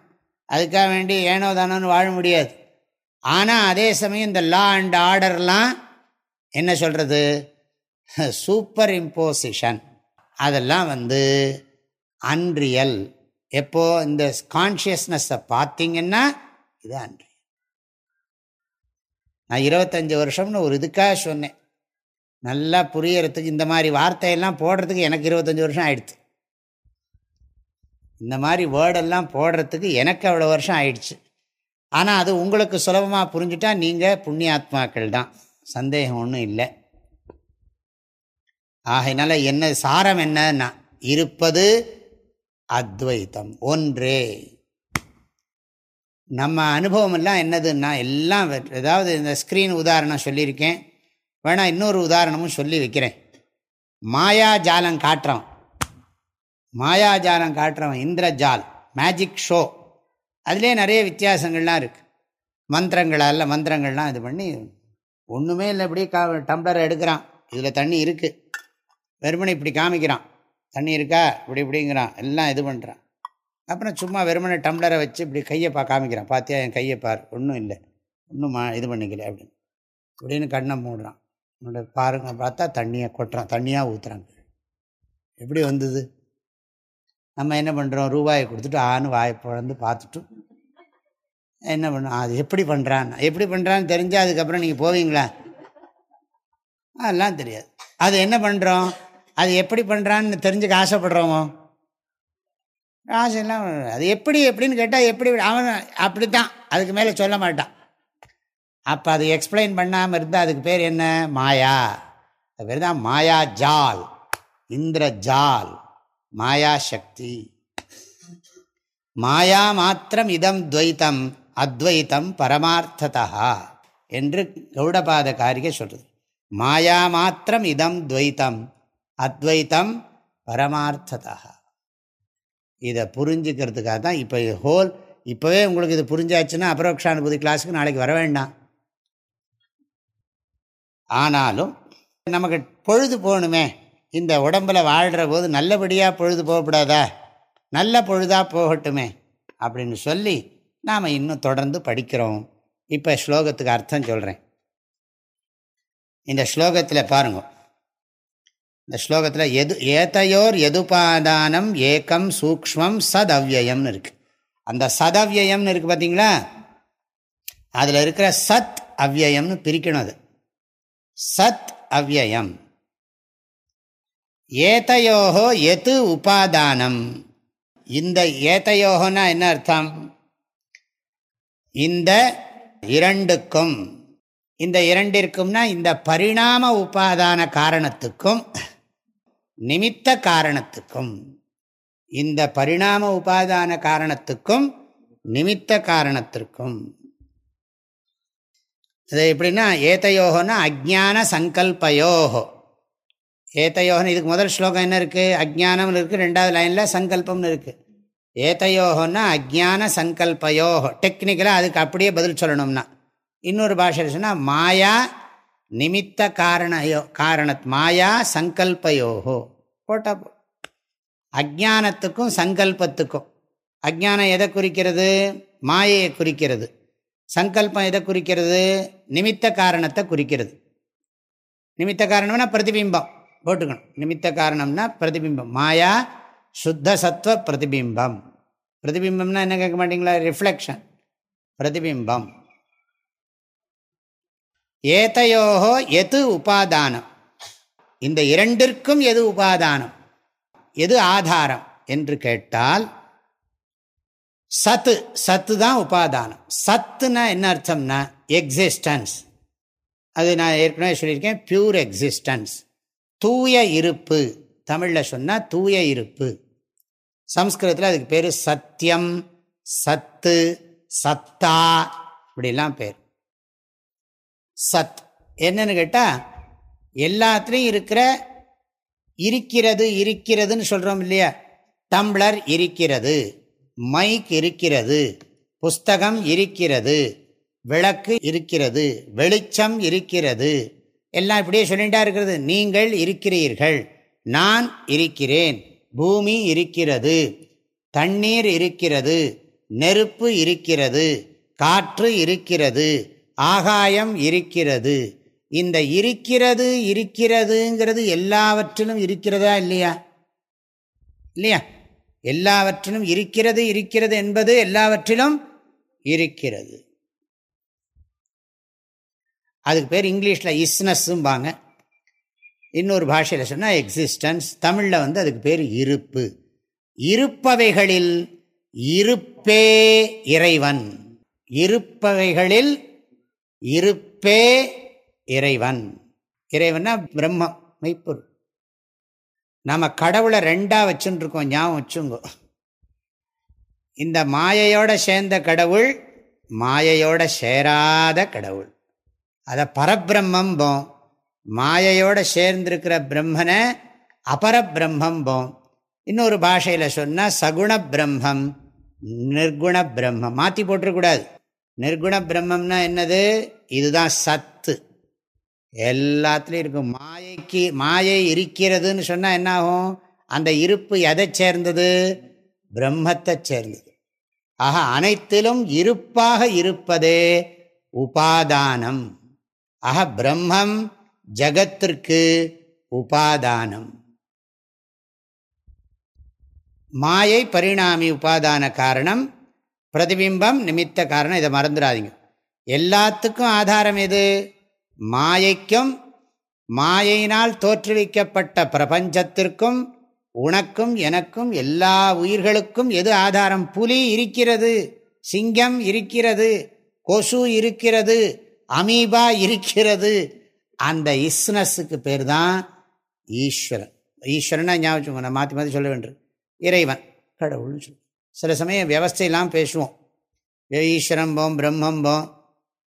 அதுக்காக வேண்டி ஏனோ தானோன்னு வாழ முடியாது. ஆனால் அதே சமயம் இந்த லா அண்ட் ஆர்டர்லாம் என்ன சொல்கிறது [laughs] சூப்பர் இம்போசிஷன் அதெல்லாம் வந்து அன்ரியல் எப்போ இந்த கான்ஷியஸ்னஸை பார்த்தீங்கன்னா இது அன்ரியல் நான் இருபத்தஞ்சி வருஷம்னு ஒரு இதுக்காக சொன்னேன். நல்லா புரியறதுக்கு இந்த மாதிரி வார்த்தையெல்லாம் போடுறதுக்கு எனக்கு இருபத்தஞ்சி வருஷம் ஆயிடுச்சு. இந்த மாதிரி வேர்டெல்லாம் போடுறதுக்கு எனக்கு அவ்வளோ வருஷம் ஆயிடுச்சு. ஆனால் அது உங்களுக்கு சுலபமாக புரிஞ்சுட்டா நீங்கள் புண்ணியாத்மாக்கள் தான் சந்தேகம் ஒன்றும் இல்லை. ஆகையினால என்ன சாரம் என்னன்னா இருப்பது அத்வைத்தம் ஒன்றே. நம்ம அனுபவம் எல்லாம் என்னதுன்னா எல்லாம் ஏதாவது இந்த ஸ்க்ரீன் உதாரணம் சொல்லியிருக்கேன். வேணா இன்னொரு உதாரணமும் சொல்லி வைக்கிறேன். மாயாஜாலம் காட்டுறோம் மாயாஜாலம் காட்டுறவன் இந்திரஜால் மேஜிக் ஷோ அதிலே நிறைய வித்தியாசங்கள்லாம் இருக்குது மந்திரங்களால் மந்திரங்கள்லாம் இது பண்ணி ஒன்றுமே இல்லை இப்படி கா டம்ளரை எடுக்கிறான். இதில் தண்ணி இருக்குது வெறுமனை இப்படி காமிக்கிறான். தண்ணி இருக்கா? இப்படி இப்படிங்கிறான். எல்லாம் இது பண்ணுறான் அப்புறம் சும்மா வெறுமனை டம்ளரை வச்சு இப்படி கையை பா காமிக்கிறான். பார்த்தியா என் கையை பார். ஒன்றும் இல்லை. ஒன்றும் மா இது பண்ணிக்கல அப்படின்னு. அப்படின்னு கண்ணை மூடுறான். பாருங்க பார்த்தா தண்ணியை கொட்டுறான். தண்ணியாக ஊற்றுறாங்க எப்படி வந்தது? நம்ம என்ன பண்ணுறோம் ரூபாயை கொடுத்துட்டு ஆணு வாயை பிறந்து பார்த்துட்டு என்ன பண்ணும் அது எப்படி பண்ணுறான் எப்படி பண்ணுறான்னு தெரிஞ்சால் அதுக்கப்புறம் நீங்கள் போவீங்களா? அதெல்லாம் தெரியாது. அது என்ன பண்ணுறோம் அது எப்படி பண்ணுறான்னு தெரிஞ்சுக்க ஆசைப்படுறோமோ ஆசைலாம் அது எப்படி எப்படின்னு கேட்டால் எப்படி அவன் அப்படி தான் அதுக்கு மேலே சொல்ல மாட்டான். அப்போ அது எக்ஸ்பிளைன் பண்ணாமல் இருந்தால் அதுக்கு பேர் என்ன? மாயா. அது பேர் தான் மாயா ஜால். இந்திர ஜால். மாயா சக்தி. மாயா மாத்திரம் இதம் துவைத்தம் அத்வைத்தம் பரமார்த்ததா என்று கௌடபாத காரிகை சொல்கிறது மாயா மாத்திரம் இதம் துவைத்தம் அத்வைத்தம் பரமார்த்ததா இதை புரிஞ்சுக்கிறதுக்காக தான் இப்போ ஹோல் இப்போவே உங்களுக்கு இது புரிஞ்சாச்சுன்னா அபரோக்ஷானுபூதி கிளாஸுக்கு நாளைக்கு வர வேண்டாம். ஆனாலும் நமக்கு பொழுது போகணுமே. இந்த உடம்பில் வாழ்கிற போது நல்லபடியாக பொழுது போகக்கூடாதா? நல்ல பொழுதாக போகட்டுமே அப்படின்னு சொல்லி நாம் இன்னும் தொடர்ந்து படிக்கிறோம். இப்போ ஸ்லோகத்துக்கு அர்த்தம் சொல்கிறேன் இந்த ஸ்லோகத்தில் பாருங்கள் இந்த ஸ்லோகத்தில் எது ஏத்தையோர் எதுபாதானம் ஏக்கம் சூக்மம் சதவ்யயம்னு இருக்குது அந்த சதவ்யயம்னு இருக்குது பார்த்தீங்களா அதில் இருக்கிற சத் அவ்யயம்னு பிரிக்கணும் அது. சத் அவ்யயம். ஏத்தையோகோ எது உபாதானம்? இந்த ஏத்தையோகோன்னா என்ன அர்த்தம்? இந்த இரண்டுக்கும் இந்த இரண்டிற்கும்னா இந்த பரிணாம உபாதான காரணத்துக்கும் நிமித்த காரணத்துக்கும் இந்த பரிணாம உபாதான காரணத்துக்கும் நிமித்த காரணத்திற்கும். அது எப்படின்னா ஏத்தையோகோன்னா அஜான சங்கல்பயோகோ. ஏத்தையோகன் இதுக்கு முதல் ஸ்லோகம் என்ன இருக்குது அஜானம்னு இருக்குது ரெண்டாவது லைனில் சங்கல்பம்னு இருக்குது ஏத்தையோகன்னா அஜான சங்கல்பயோகோ. டெக்னிக்கலாக அதுக்கு அப்படியே பதில் சொல்லணும்னா. இன்னொரு பாஷை சொன்னால் மாயா நிமித்த காரணயோ காரணத் மாயா சங்கல்பயோகோ. போட்டா அஜானத்துக்கும் சங்கல்பத்துக்கும். அஜானம் எதை குறிக்கிறது? மாயையை குறிக்கிறது. சங்கல்பம் எதை குறிக்கிறது? நிமித்த காரணத்தை குறிக்கிறது. நிமித்த காரணம்னா பிரதிபிம்பம். போட்டுக்கணும். நிமித்த காரணம்னா பிரதிபிம்பம். மாயா சுத்த சத்துவ பிரதிபிம்பம். பிரதிபிம்பம்னா என்ன கேட்க மாட்டீங்களா? ரிஃப்ளெக்ஷன் பிரதிபிம்பம். ஏத்தையோகோ எது உபாதானம்? இந்த இரண்டிற்கும் எது உபாதானம்? எது ஆதாரம் என்று கேட்டால் சத்து சத்து தான் உபாதானம். சத்துனா என்ன அர்த்தம்னா எக்ஸிஸ்டன்ஸ் அது நான் ஏற்கனவே சொல்லியிருக்கேன் பியூர் எக்ஸிஸ்டன்ஸ் தூய இருப்பு. தமிழில் சொன்னால் தூய இருப்பு. சம்ஸ்கிருதத்தில் அதுக்கு பேர் சத்தியம் சத்து சத்தா இப்படிலாம் பேர். சத். என்னன்னு கேட்டால் எல்லாத்துலேயும் இருக்கிற இருக்கிறது இருக்கிறதுன்னு சொல்கிறோம் இல்லையா? டம்ளர் இருக்கிறது மைக் இருக்கிறது புஸ்தகம் இருக்கிறது விளக்கு இருக்கிறது வெளிச்சம் இருக்கிறது. எல்லாம் இப்படியே சொல்லிட்டா இருக்கிறது. நீங்கள் இருக்கிறீர்கள் நான் இருக்கிறேன் பூமி இருக்கிறது தண்ணீர் இருக்கிறது நெருப்பு இருக்கிறது காற்று இருக்கிறது ஆகாயம் இருக்கிறது. இந்த இருக்கிறது இருக்கிறதுங்கிறது எல்லாவற்றிலும் இருக்கிறதா இல்லையா? இல்லையா? எல்லாவற்றிலும் இருக்கிறது இருக்கிறது என்பது எல்லாவற்றிலும் இருக்கிறது. அதுக்கு பேர் இங்கிலீஷில் இஸ்னஸ்ஸும்பாங்க இன்னொரு பாஷையில் சொன்னால் எக்ஸிஸ்டன்ஸ் தமிழில் வந்து அதுக்கு பேர் இருப்பு. இருப்பவைகளில் இருப்பே இறைவன். இருப்பவைகளில் இருப்பே இறைவன். இறைவன்னா பிரம்மம் மெய்ப்பொருள். நம்ம கடவுளை ரெண்டாக வச்சுருக்கோம் ஞாபகம் வச்சுங்கோ. இந்த மாயையோட சேர்ந்த கடவுள் மாயையோட சேராத கடவுள். அதை பரபிரம்மம்போம். மாயையோட சேர்ந்திருக்கிற பிரம்மனை அபரபிரம்மம்போம். இன்னொரு பாஷையில் சொன்னால் சகுண பிரம்மம் நிர்குண பிரம்மம். மாற்றி போட்டுருக்கூடாது நிர்குண பிரம்மம்னா என்னது? இதுதான் சத்து. எல்லாத்துலேயும் இருக்கும் மாயைக்கு மாயை இருக்கிறதுன்னு சொன்னால் என்ன ஆகும் அந்த இருப்பு எதை சேர்ந்தது? பிரம்மத்தை சேர்ந்தது. ஆக அனைத்திலும் இருப்பாக இருப்பதே உபாதானம். ஆக பிரம்மம் ஜகத்திற்கு உபாதானம். மாயை பரிணாமி உபாதான காரணம் பிரதிபிம்பம் நிமித்த காரணம் இதை மறந்துடாதீங்க. எல்லாத்துக்கும் ஆதாரம் எது? மாயைக்கும் மாயையினால் தோற்றுவிக்கப்பட்ட பிரபஞ்சத்திற்கும் உனக்கும் எனக்கும் எல்லா உயிர்களுக்கும் எது ஆதாரம்? புலி இருக்கிறது சிங்கம் இருக்கிறது கொசு இருக்கிறது அமீபா இருக்கிறது. அந்த இஸ்னஸுக்கு பேர் தான் ஈஸ்வரன். ஈஸ்வரனை ஞாபகம் நான் மாற்றி மாற்றி சொல்ல வேண்டும் இறைவன். கடவுள்னு சொல்லு. சில சமயம் வியவஸ்தையெல்லாம் பேசுவோம். ஈஸ்வரம்போம் பிரம்மம்போம்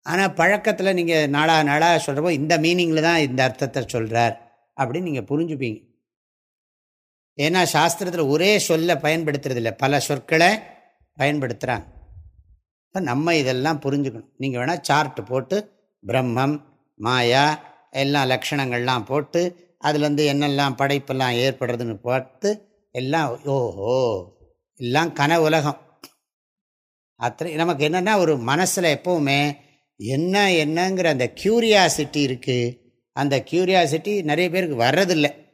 ஆனால் பழக்கத்தில் நீங்கள் நாளா நாளாக சொல்கிறப்போ இந்த மீனிங்கில் தான் இந்த அர்த்தத்தை சொல்கிறார் அப்படின்னு நீங்கள் புரிஞ்சுப்பீங்க. ஏன்னா சாஸ்திரத்தில் ஒரே சொல்ல பயன்படுத்துறதில்ல. பல சொற்களை பயன்படுத்துகிறாங்க இப்போ நம்ம இதெல்லாம் புரிஞ்சுக்கணும். நீங்கள் வேணால் சார்ட்டு போட்டு பிரம்மம் மாயா எல்லாம் லக்ஷணங்கள்லாம் போட்டு அதுலேருந்து என்னெல்லாம் படைப்பெல்லாம் ஏற்படுறதுன்னு பார்த்து எல்லாம் ஓஹோ எல்லாம் கன உலகம். அத்தனை நமக்கு என்னென்னா ஒரு மனசில் எப்போவுமே என்ன என்னங்கிற அந்த க்யூரியாசிட்டி இருக்குது அந்த க்யூரியாசிட்டி நிறைய பேருக்கு வர்றதில்லை.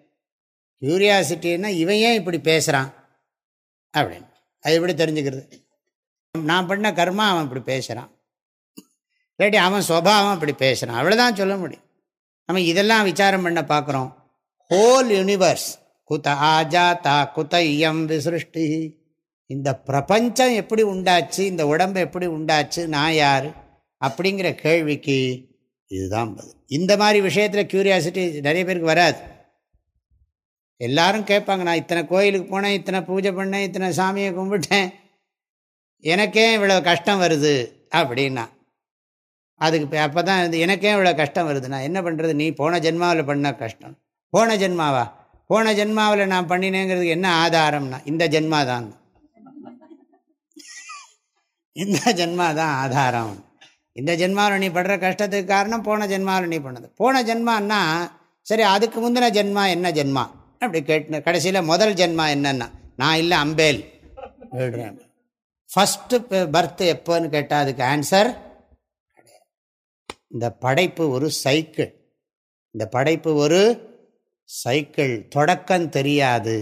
க்யூரியாசிட்டின்னா இவன் ஏன் இப்படி பேசுகிறான் அப்படின்னு. அது எப்படி தெரிஞ்சுக்கிறது? நான் பண்ண கர்மா அவன் இப்படி பேசுகிறான் இல்லாட்டி அவன் சுவாவம் இப்படி பேசுகிறான் அவ்வளோதான் சொல்ல முடியும். நம்ம இதெல்லாம் விசாரம் பண்ண பார்க்குறோம். ஹோல் யூனிவர்ஸ் குத ஆஜா தா குத இயம் விசிருஷ்டி. இந்த பிரபஞ்சம் எப்படி உண்டாச்சு? இந்த உடம்பு எப்படி உண்டாச்சு? நான் யார்? அப்படிங்கிற கேள்விக்கு இதுதான் பதில். இந்த மாதிரி விஷயத்தில் க்யூரியாசிட்டி நிறைய பேருக்கு வராது. எல்லாரும் கேட்பாங்க நான் இத்தனை கோயிலுக்கு போனேன் இத்தனை பூஜை பண்ணேன் இத்தனை சாமியை கும்பிட்டேன் எனக்கே இவ்வளோ கஷ்டம் வருது அப்படின்னா. அதுக்கு அப்போ தான் இது எனக்கே இவ்வளோ கஷ்டம் வருதுண்ணா என்ன பண்ணுறது நீ போன ஜென்மாவில் பண்ண கஷ்டம். போன ஜென்மாவா? போன ஜென்மாவில் நான் பண்ணினேங்கிறதுக்கு என்ன ஆதாரம்னா இந்த ஜென்மா தான் இந்த ஜென்மா தான் ஆதாரம். இந்த ஜென்மாவில் நீ படுற கஷ்டத்துக்கு காரணம் போன ஜென்மாவில் நீ பண்ணது. போன ஜென்மான்னா சரி அதுக்கு முந்தின ஜென்மா என்ன ஜென்மா? அப்படி கேட்டு கடைசியில் முதல் ஜென்மா என்னன்னா நான் இல்லை அம்பேல். ஃபஸ்ட்டு பர்த் எப்போன்னு கேட்டால் அதுக்கு ஆன்சர் இந்த படைப்பு ஒரு சைக்கிள் இந்த படைப்பு ஒரு சைக்கிள் தொடக்கம் தெரியாது.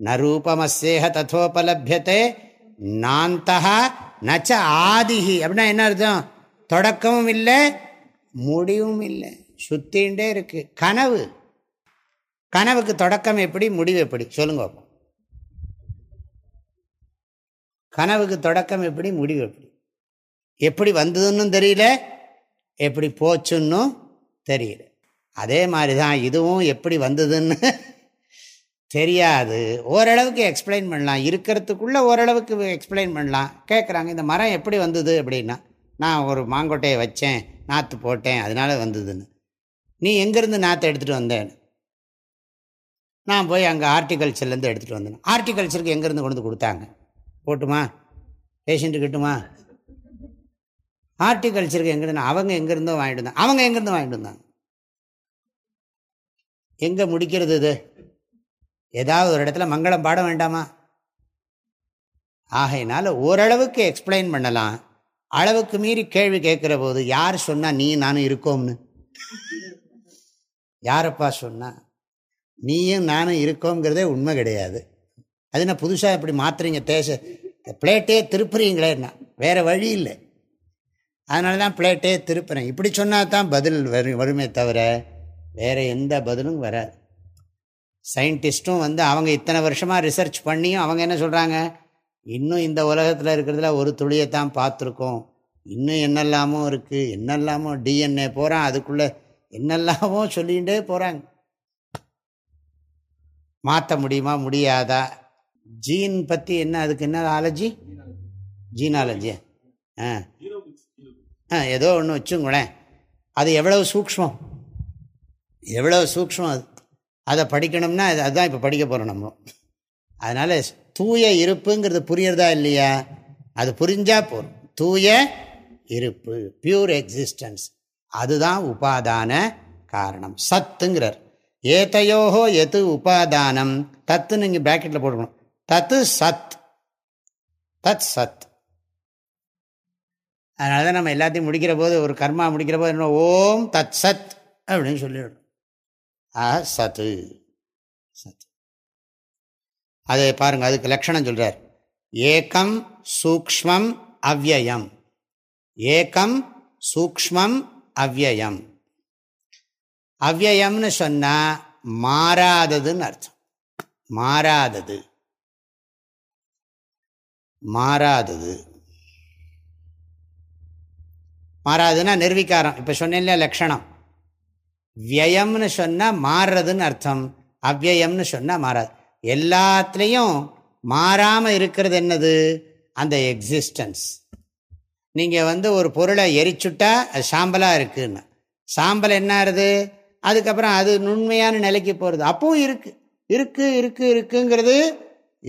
நரூபமசேக ததோபலபியத்தை நாந்தா நச்ச ஆதிஹி. அப்படின்னா என்ன அர்த்தம்? தொடக்கமும் இல்லை முடிவும் இல்லை. சுத்தின்ண்டே இருக்கு. கனவு. கனவுக்கு தொடக்கம் எப்படி முடிவு எப்படி? சொல்லுங்க கனவுக்கு தொடக்கம் எப்படி முடிவு எப்படி? எப்படி வந்ததுன்னு தெரியல எப்படி போச்சுன்னு தெரியல. அதே மாதிரி தான் இதுவும் எப்படி வந்ததுன்னு தெரியாது. ஓரளவுக்கு எக்ஸ்பிளைன் பண்ணலாம். இருக்கிறதுக்குள்ளே ஓரளவுக்கு எக்ஸ்பிளைன் பண்ணலாம். கேட்குறாங்க இந்த மரம் எப்படி வந்தது? அப்படின்னா நான் ஒரு மாங்கொட்டையை வச்சேன். நாற்று போட்டேன். அதனால் வந்ததுன்னு. நீ எங்கேருந்து நாற்று எடுத்துகிட்டு வந்தேன்னு நான் போய் அங்கே ஆர்டிகல்ச்சர்லேருந்து எடுத்துகிட்டு வந்தேன். ஆர்டிகல்ச்சருக்கு எங்கேருந்து கொண்டு கொடுத்தாங்க? போட்டுமா. பேஷண்ட்டு கிட்டுமா? ஆர்டிகல்ச்சருக்கு எங்கேருந்து அவங்க எங்கேருந்தோ வாங்கிட்டு வந்தாங்க. அவங்க எங்கேருந்து வாங்கிட்டு வந்தாங்க? எங்கே முடிக்கிறது இது? ஏதாவது ஒரு இடத்துல மங்களம் பாட வேண்டாமா? ஆகையினால ஓரளவுக்கு எக்ஸ்பிளைன் பண்ணலாம். அளவுக்கு மீறி கேள்வி கேட்குற போது யார் சொன்னால் நீ நானும் இருக்கோம்னு? யாரப்பா சொன்னா? நீயும் நானும் இருக்கோங்கிறதே உண்மை கிடையாது. அது என்ன புதுசாக இப்படி மாற்றுறீங்க தேச? பிளேட்டே திருப்புறீங்களே என்ன? வேறு வழி இல்லை. அதனால தான் பிளேட்டே திருப்புறேன். இப்படி சொன்னால் தான் பதில் வரு வருமே தவிர வேறு எந்த பதிலும் வராது. சயின்டிஸ்ட்டும் வந்து அவங்க இத்தனை வருஷமாக ரிசர்ச் பண்ணியும் அவங்க என்ன சொல்கிறாங்க இன்னும் இந்த உலகத்தில் இருக்கிறதுல ஒரு துளியை தான் பார்த்துருக்கோம். இன்னும் என்னெல்லாமோ இருக்குது என்னெல்லாமோ டிஎன்ஏ போகிறான் அதுக்குள்ளே என்னெல்லாமோ சொல்லிகிட்டே போகிறாங்க மாற்ற முடியுமா முடியாதா? ஜீன் பற்றி என்ன அதுக்கு என்ன ஆலஜி? ஜீனாலஜி. ஆ. ஆ ஏதோ ஒன்று வச்சுங்களேன் அது எவ்வளவு சூக்மம் எவ்வளோ சூக்மம் அது? அதை படிக்கணும்னா அது அதுதான் இப்போ படிக்க போகிறோம் நம்ம. அதனால் தூய இருப்புங்கிறது புரியறதா இல்லையா? அது புரிஞ்சால் போகும் தூய இருப்பு பியூர் எக்ஸிஸ்டன்ஸ் அதுதான் உபாதான காரணம். சத்துங்கிறார். ஏத்தையோகோ எது உபாதானம்? தத்து நீங்கள் பேக்கெட்டில் போட்டுக்கணும். தத்து சத். தத் சத். அதனால தான் நம்ம எல்லாத்தையும் முடிக்கிற போது ஒரு கர்மா முடிக்கிற போது என்ன ஓம் தத் சத் அப்படின்னு சொல்லிவிடும் ஆ சத்து. சத் அதை பாருங்கள் அதுக்கு லட்சணம் சொல்கிறார் ஏக்கம் சூக்மம் அவ்வயம். ஏக்கம் சூக்மம் அவ்வயம். அவ்வயம்னு சொன்னால் மாறாததுன்னு அர்த்தம். மாறாதது. மாறாதது. மாறாதுன்னா நிர்வீகாரம். இப்போ சொன்னேன்ல லக்ஷணம் வியயம்னு சொன்னால் மாறுறதுன்னு அர்த்தம். அவ்வயம்னு சொன்னால் மாறாது. எல்லாத்துலேயும் மாறாமல் இருக்கிறது என்னது? அந்த எக்ஸிஸ்டன்ஸ் நீங்கள் வந்து ஒரு பொருளை எரிச்சுட்டா அது சாம்பலாக இருக்குன்னு. சாம்பல் என்ன ஆறுது? அதுக்கப்புறம் அது நுண்மையான நிலைக்கு போகிறது அப்பவும் இருக்குது இருக்குது இருக்குது இருக்குங்கிறது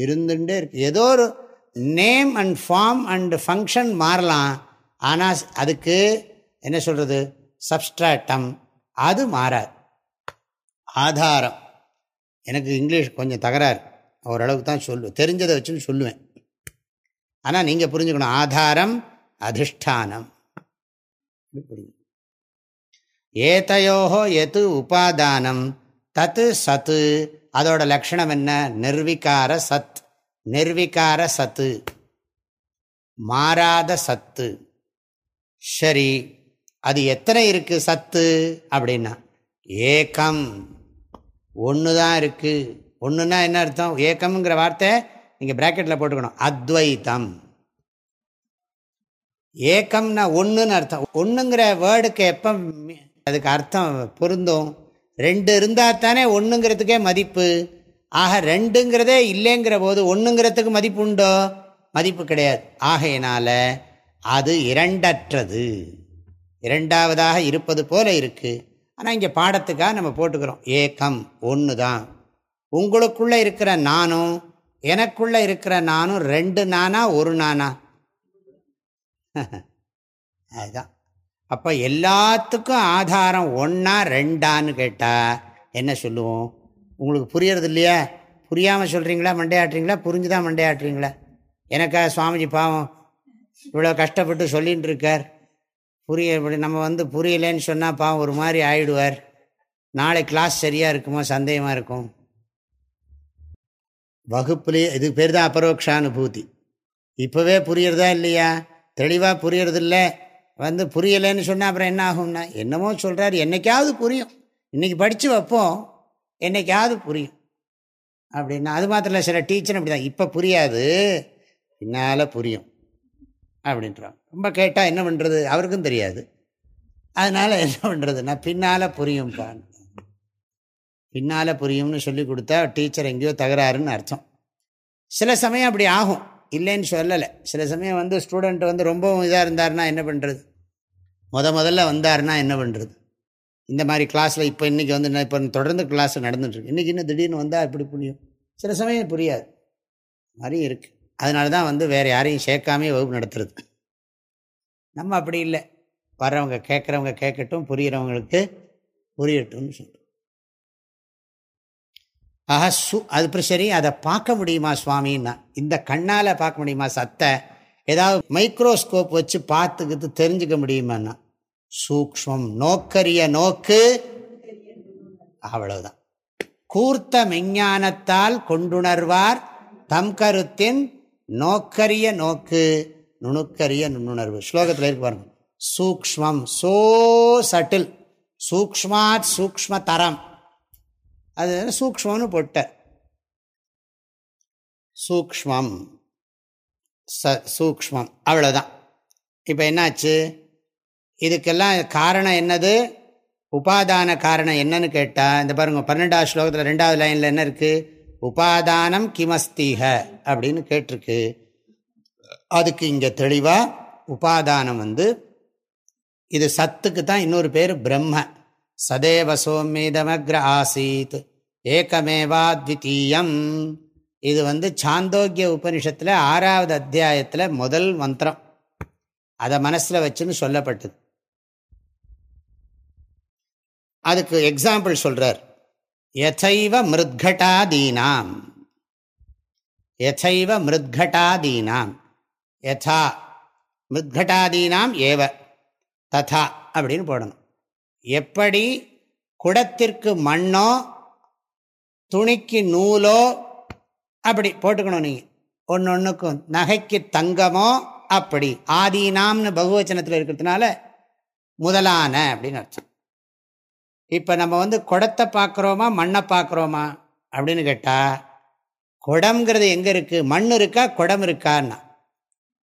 இருந்துட்டே இருக்குது ஏதோ ஒரு name and form and function மாறலாம். ஆனால் அதுக்கு என்ன சொல்கிறது சப்ஸ்ட்ராட்டம் அது மாறாது. ஆதாரம். எனக்கு இங்கிலீஷ் கொஞ்சம் தகராறு. ஓரளவுக்கு தான் சொல்லுவேன் தெரிஞ்சதை வச்சுன்னு சொல்லுவேன். ஆனால் நீங்கள் புரிஞ்சுக்கணும். ஆதாரம் அதிஷ்டானம். ஏதையோ எது உபாதானம்? தத்து சத்து. அதோட லக்ஷணம் என்ன? நிர்விகார சத். நிர்விகார சத்து. மாறாத சத்து. சரி. அது எத்தனை இருக்கு சத்து? அப்படின்னா ஏக்கம். ஒன்று தான் இருக்குது ஒன்றுனா என்ன அர்த்தம்? ஏக்கம்ங்கிற வார்த்தை நீங்கள் ப்ராக்கெட்டில் போட்டுக்கணும். அத்வைத்தம். ஏக்கம்னா ஒன்றுன்னு அர்த்தம். ஒன்றுங்கிற வேர்டுக்கு எப்போ அதுக்கு அர்த்தம் பொருந்தும்? ரெண்டு இருந்தால் தானே ஒன்றுங்கிறதுக்கே மதிப்பு. ஆக ரெண்டுங்கிறதே இல்லைங்கிற போது ஒன்றுங்கிறதுக்கு மதிப்பு உண்டோ? மதிப்பு கிடையாது. ஆகையினால அது இரண்டற்றது. இரண்டாவதாக இருப்பது போல இருக்குது ஆனால் இங்கே பாடத்துக்காக நம்ம போட்டுக்கிறோம். ஏக்கம் ஒன்று தான் உங்களுக்குள்ளே இருக்கிற நானும் எனக்குள்ளே இருக்கிற நானும் ரெண்டு நானா ஒரு நானா? [laughs] அதுதான். அப்போ எல்லாத்துக்கும் ஆதாரம் ஒன்றா ரெண்டான்னு கேட்டால் என்ன சொல்லுவோம்? உங்களுக்கு புரியறது இல்லையா? புரியாமல் சொல்கிறீங்களா மண்டையாட்டுறீங்களா? புரிஞ்சு தான் மண்டையாட்டுறீங்களா? எனக்கா சுவாமிஜி பாவம் இவ்வளோ கஷ்டப்பட்டு சொல்லின்னு இருக்கார் புரிய நம்ம வந்து புரியலேன்னு சொன்னால் பாவம் ஒரு மாதிரி ஆயிடுவார். நாளை கிளாஸ் சரியாக இருக்குமோ சந்தேகமாக இருக்கும். வகுப்புலேயே இது பேர் தான் அபரோக்ஷானுபூதி. இப்போவே புரியறதா இல்லையா? தெளிவாக புரியறதில்ல. வந்து புரியலைன்னு சொன்னால் அப்புறம் என்ன ஆகும்னா என்னமோ சொல்கிறார் என்னைக்காவது புரியும். இன்றைக்கி படித்து வைப்போம் என்னைக்காவது புரியும். அப்படின்னா அது மாத்திரம் இல்லை சில டீச்சர் அப்படி தான் இப்போ புரியாது பின்னால் புரியும் அப்படின்றான் ரொம்ப கேட்டால் என்ன பண்ணுறது அவருக்கும் தெரியாது. அதனால் என்ன பண்ணுறதுன்னா பின்னால் புரியும்ப்பான் பின்னால் புரியும்னு சொல்லி கொடுத்தா டீச்சர் எங்கேயோ தகராறுன்னு அர்த்தம். சில சமயம் அப்படி ஆகும். இல்லைன்னு சொல்லலை. சில சமயம் வந்து ஸ்டூடெண்ட் வந்து ரொம்பவும் இதாக இருந்தார்னா என்ன பண்ணுறது முத முதல்ல வந்தார்னா என்ன பண்ணுறது இந்த மாதிரி கிளாஸில் இப்போ இன்றைக்கி வந்து இப்போ தொடர்ந்து கிளாஸ் நடந்துட்டுருக்கு இன்றைக்கி இன்னும் திடீர்னு வந்தால் எப்படி புரியும். சில சமயம் புரியாது. மாதிரி இருக்குது அதனால தான் வந்து வேறு யாரையும் சேர்க்காமே வகுப்பு நடத்துறது. நம்ம அப்படி இல்லை. வர்றவங்க கேட்குறவங்க கேட்கட்டும் புரிகிறவங்களுக்கு புரியட்டும்னு சொல்கிறோம் ஆஹா சு அது அப்புறம் சரி அதை பார்க்க முடியுமா சுவாமின்னா இந்த கண்ணால் பார்க்க முடியுமா சத்தை? ஏதாவது மைக்ரோஸ்கோப் வச்சு பார்த்துக்கிட்டு தெரிஞ்சுக்க முடியுமான்னா சூக்மம் நோக்கரிய நோக்கு அவ்வளவுதான். கூர்த்த மெஞ்ஞானத்தால் கொண்டுணர்வார் தம் கருத்தின் நோக்கரிய நோக்கு. நுணுக்கரிய நுண்ணுணர்வு. ஸ்லோகத்தில் இருக்கு பாருங்க. சூக்மம் சோ சட்டில். சூக்மாத் சூக்ம தரம் அது சூக்மம்னு போட்ட. சூக்மம் ச சூக்மம் அவ்வளோதான் இப்போ என்னாச்சு? இதுக்கெல்லாம் காரணம் என்னது? உபாதான காரணம் என்னன்னு கேட்டால் இந்த பாருங்க பன்னெண்டாவது ஸ்லோகத்தில் ரெண்டாவது லைனில் என்ன இருக்குது உபாதானம் கிமஸ்தீக அப்படின்னு கேட்டிருக்கு. அதுக்கு இங்கே தெளிவாக உபாதானம் வந்து இது சத்துக்கு தான் இன்னொரு பேர் பிரம்ம. சதேவ சோமேதமக்ர ஆசீத். ஏகமேவா த்விதீயம் இது வந்து சாந்தோக்கிய உபனிஷத்தில் ஆறாவது அத்தியாயத்தில் முதல் மந்திரம். அதை மனசில் வச்சுன்னு சொல்லப்பட்டது. அதுக்கு எக்ஸாம்பிள் சொல்கிறார் யசைவ மிருத்கட்டாதீனாம். யசைவ மிருத்கட்டாதீனாம். யதா மிருத்கட்டாதீனாம் ஏவ ததா அப்படின்னு போடணும். எப்படி குடத்திற்கு மண்ணோ துணிக்கு நூலோ அப்படி போட்டுக்கணும் நீங்கள் ஒன்று ஒன்றுக்கும் நகைக்கு தங்கமோ அப்படி. ஆதீனாம்னு பகுவச்சனத்தில் இருக்கிறதுனால முதலான அப்படின்னு அர்த்தம். இப்போ நம்ம வந்து குடத்தை பார்க்குறோமா மண்ணை பார்க்குறோமா அப்படின்னு கேட்டால் குடம்ங்கிறது எங்கே இருக்குது மண் இருக்கா குடம் இருக்கான்னா.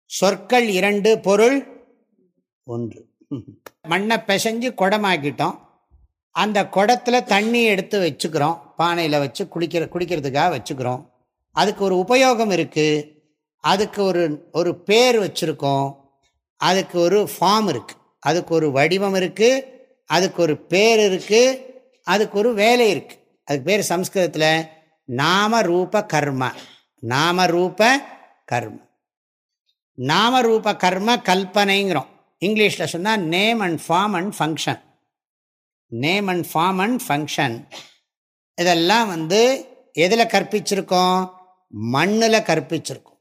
சொற்கள் இரண்டு பொருள் ஒன்று. மண்ணை பிசைஞ்சு குடமாக்கிட்டோம். அந்த குடத்தில் தண்ணி எடுத்து வச்சுக்கிறோம். பானையில் வச்சு குளிக்கிற குடிக்கிறதுக்காக வச்சுக்கிறோம். அதுக்கு ஒரு உபயோகம் இருக்குது அதுக்கு ஒரு ஒரு பேர் வச்சுருக்கோம். அதுக்கு ஒரு ஃபார்ம் இருக்குது அதுக்கு ஒரு வடிவம் இருக்குது அதுக்கு ஒரு பேர் இருக்குது அதுக்கு ஒரு வேலை இருக்குது அதுக்கு பேர் சம்ஸ்கிருதத்தில் நாம ரூப கர்ம. நாம ரூப கர்ம. நாமரூப கர்ம கல்பனைங்கிறோம். இங்கிலீஷில் சொன்னால் name and form and function name and form and function இதெல்லாம் வந்து எதில் கற்பிச்சிருக்கோம்? மண்ணில் கற்பிச்சிருக்கோம்.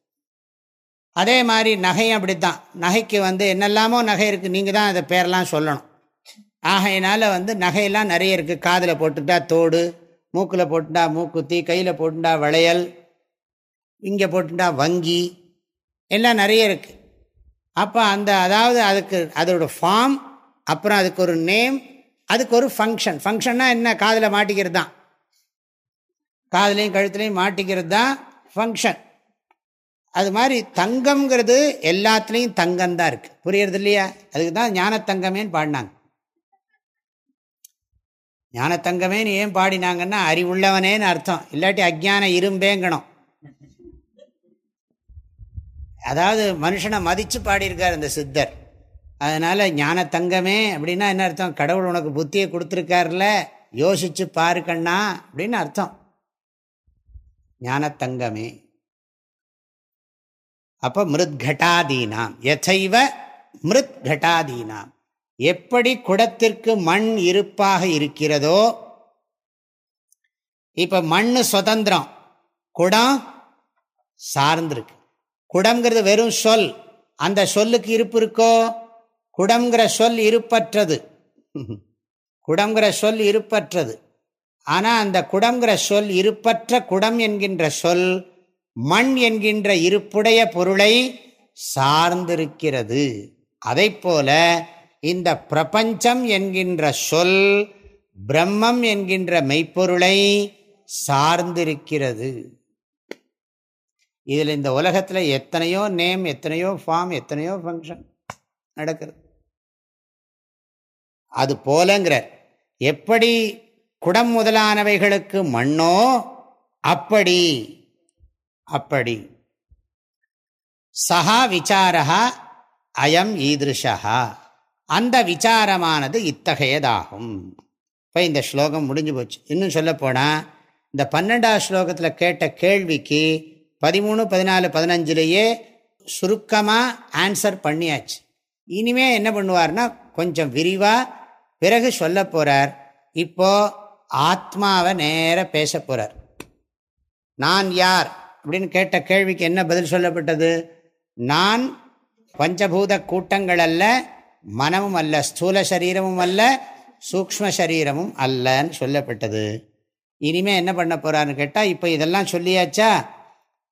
அதே மாதிரி நகையும் அப்படி தான் நகைக்கு வந்து என்னெல்லாமோ நகை இருக்குது நீங்கள் தான் அதை பேரெல்லாம் சொல்லணும். ஆகையினால வந்து நகையெல்லாம் நிறைய இருக்குது காதில் போட்டுட்டா தோடு மூக்கில் போட்டுட்டா மூக்குத்தி கையில் போட்டுட்டா வளையல் இங்கே போட்டுட்டா வங்கி எல்லாம் நிறைய இருக்குது அப்போ அந்த அதாவது அதுக்கு அதோட ஃபார்ம் அப்புறம் அதுக்கு ஒரு நேம் அதுக்கு ஒரு ஃபங்க்ஷன் ஃபங்க்ஷன்னா என்ன? காதில் மாட்டிக்கிறது தான் காதலையும் கழுத்துலையும் மாட்டிக்கிறது தான் ஃபங்க்ஷன் அது மாதிரி தங்கம்ங்கிறது எல்லாத்துலேயும் தங்கம் தான் இருக்குது புரியறது இல்லையா? அதுக்கு தான் ஞானத்தங்கமேன்னு பாடினாங்க. ஞானத்தங்கமேன்னு ஏன் பாடினாங்கன்னா அறிவுள்ளவனேன்னு அர்த்தம். இல்லாட்டி அஜ்ஞான இரும்பேங்கணும். அதாவது மனுஷனை மதித்து பாடியிருக்கார் அந்த சித்தர். அதனால் ஞான தங்கமே அப்படின்னா என்ன அர்த்தம்? கடவுள் உனக்கு புத்தியை கொடுத்துருக்கார்ல யோசிச்சு பாரு கண்ணா அப்படின்னு அர்த்தம். ஞானத்தங்கமே. அப்போ மிருத்கட்டாதீனாம். எதைவ மிருத்கட்டாதீனாம். எப்படி குடத்திற்கு மண் இருப்பாக இருக்கிறதோ இப்போ மண் சுதந்திரம். குடம் சார்ந்திருக்கு. குடம்ங்கிறது வெறும் சொல். அந்த சொல்லுக்கு இருப்பு இருக்கோ? குடம்ங்கிற சொல் இருப்பற்றது. குடம்ங்கிற சொல் இருப்பற்றது. ஆனால் அந்த குடம்ங்கிற சொல் இருப்பற்ற குடம் என்கின்ற சொல் மண் என்கின்ற இருப்புடைய பொருளை சார்ந்திருக்கிறது. அதை போல இந்த பிரபஞ்சம் என்கின்ற சொல் பிரம்மம் என்கின்ற மெய்ப்பொருளை சார்ந்திருக்கிறது. இதில் இந்த உலகத்தில் எத்தனையோ நேம் எத்தனையோ ஃபார்ம் எத்தனையோ ஃபங்க்ஷன் நடக்கிறது அது போலங்கிற எப்படி குடம் முதலானவைகளுக்கு மண்ணோ அப்படி அப்படி. சஹா விசாரா அயம் ஈதிருஷா அந்த விசாரமானது இத்தகையதாகும். இப்போ இந்த ஸ்லோகம் முடிஞ்சு போச்சு. இன்னும் சொல்லப்போனால் இந்த பன்னெண்டாவது ஸ்லோகத்தில் கேட்ட கேள்விக்கு பதிமூணு பதினாலு பதினஞ்சுலேயே சுருக்கமாக ஆன்சர் பண்ணியாச்சு. இனிமே என்ன பண்ணுவார்னா கொஞ்சம் விரிவாக பிறகு சொல்ல போகிறார் இப்போ ஆத்மாவை நேர பேச போகிறார் நான் யார்? அப்படின்னு கேட்ட கேள்விக்கு என்ன பதில் சொல்லப்பட்டது? நான் பஞ்சபூத கூட்டங்கள் அல்ல மனமும் அல்ல ஸ்தூல சரீரமும் அல்ல சூக்ம சரீரமும் அல்லன்னு சொல்லப்பட்டது. இனிமே என்ன பண்ண போறான்னு கேட்டால் இப்போ இதெல்லாம் சொல்லியாச்சா?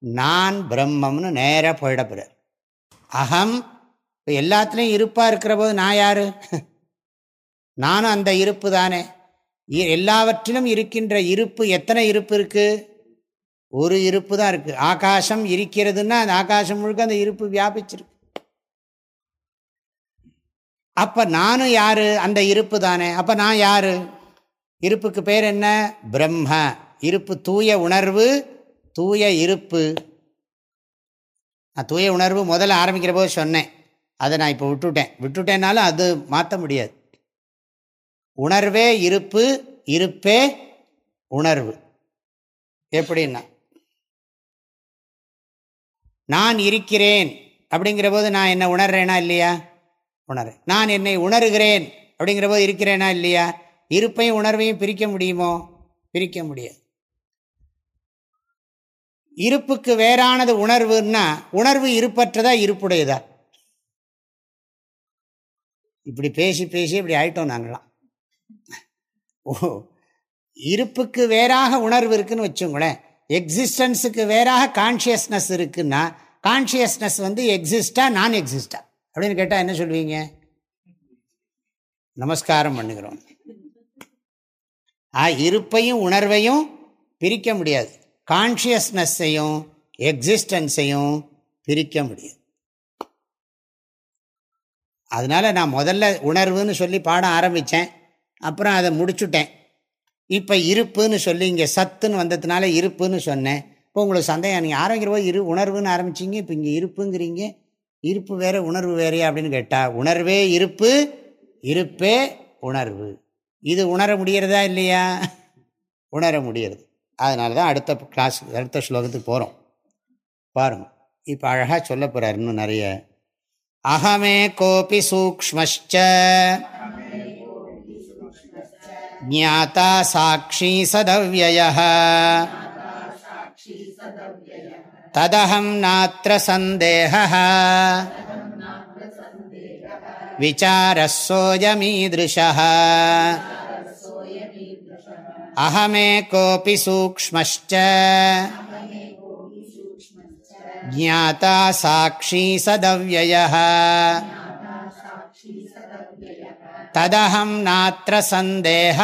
நான் பிரம்மம்னு நேராக போயிடப்படுறார் அகம் இப்போ எல்லாத்துலேயும் இருப்பாக இருக்கிற போது நான் யார்? [laughs] நானும் அந்த இருப்பு தானே. எல்லாவற்றிலும் இருக்கின்ற இருப்பு எத்தனை இருப்பு இருக்குது ஒரு இருப்பு தான் இருக்குது ஆகாசம் இருக்கிறதுன்னா அந்த ஆகாசம் முழுக்க அந்த இருப்பு வியாபிச்சிருக்கு. அப்போ நானும் யார்? அந்த இருப்பு தானே. அப்போ நான் யார்? இருப்புக்கு பேர் என்ன? பிரம்ம. இருப்பு தூய உணர்வு தூய இருப்பு. நான் தூய உணர்வு முதல்ல ஆரம்பிக்கிற போது சொன்னேன். அதை நான் இப்போ விட்டுட்டேன். விட்டுட்டேன்னாலும் அது மாற்ற முடியாது. உணர்வே இருப்பு இருப்பே உணர்வு. எப்படின்னா நான் இருக்கிறேன் அப்படிங்கிற போது நான் என்ன உணர்றேனா இல்லையா? உணர்றேன். நான் என்னை உணர்கிறேன் அப்படிங்கிற போது இருக்கிறேனா இல்லையா? இருப்பையும் உணர்வையும் பிரிக்க முடியுமோ? பிரிக்க முடியாது. இருப்புக்கு வேறானது உணர்வுன்னா உணர்வு இருப்பற்றதா இருப்புடையதா? இப்படி பேசி பேசி இப்படி ஆயிட்டோம் நாங்களாம் ஓ இருப்புக்கு வேறாக உணர்வு இருக்குன்னு வச்சுங்களேன். எக்ஸிஸ்டன்ஸுக்கு வேறாக கான்ஷியஸ்னஸ் இருக்குன்னா கான்ஷியஸ்னஸ் வந்து எக்ஸிஸ்டா நான் எக்ஸிஸ்டா அப்படின்னு கேட்டால் என்ன சொல்லுவீங்க நமஸ்காரம் பண்ணுகிறோம். ஆ இருப்பையும் உணர்வையும் பிரிக்க முடியாது. கான்ஷியஸ்னஸ்ஸையும் எக்ஸிஸ்டன்ஸையும் பிரிக்க முடியாது அதனால் நான் முதல்ல உணர்வுன்னு சொல்லி பாடம் ஆரம்பித்தேன். அப்புறம் அதை முடிச்சுட்டேன். இப்போ இருப்புன்னு சொல்லி இங்கே சத்துன்னு வந்ததுனால இருப்புன்னு சொன்னேன். இப்போ உங்களுக்கு சந்தேகம் நீங்கள் ஆரம்பிக்கிற போது இரு உணர்வுன்னு ஆரம்பிச்சிங்க இப்போ இங்கே இருப்புங்கிறீங்க. இருப்பு வேறு உணர்வு வேறையா அப்படின்னு கேட்டால் உணர்வே இருப்பு இருப்பே உணர்வு. இது உணர முடிகிறதா இல்லையா? உணர முடிகிறது அதனால தான் அடுத்த கிளாஸ் அடுத்த ஸ்லோகத்துக்கு போகிறோம் பாருங்க இப்போ அழகாக சொல்ல போகிறார் இன்னும் நிறைய அகமே கோபி சூக்மச்ச ज्ञाता साक्षी सदव्ययः तदहं नात्र सन्देहः विचारः सोऽयमीदृशः அகமே கோபி சூக்மச்ச ஜாத்தா சாட்சி சதவிய ததகம் நாத்திர சந்தேக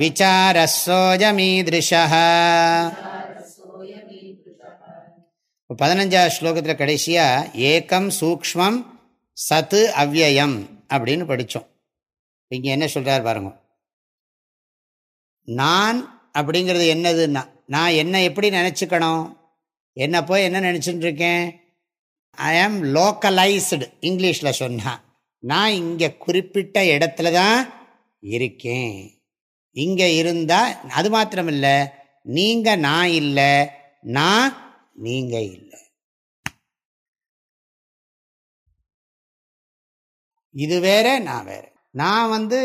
விசாரஸோயமீதிருஷ பதினஞ்சாவது ஸ்லோகத்தில் கடைசியாக ஏக்கம் சூக்மம் சத்து அவ்வயம் அப்படின்னு படித்தோம் இங்கே என்ன சொல்கிறார் பாருங்க. நான் அப்படிங்கிறது என்னதுன்னா நான் என்ன எப்படி நினச்சிக்கணும்? என்ன போய் என்ன நினச்சிட்டு இருக்கேன்? ஐ ஆம் லோக்கலைஸ்டு இங்கிலீஷில் சொன்னால் நான் இங்கே குறிப்பிட்ட இடத்துல தான் இருக்கேன். இங்கே இருந்தால் அது மாத்திரமில்லை நீங்கள் நான் இல்லை நான் நீங்கள் இல்லை. இது வேற நான் வேறு. நான் வந்து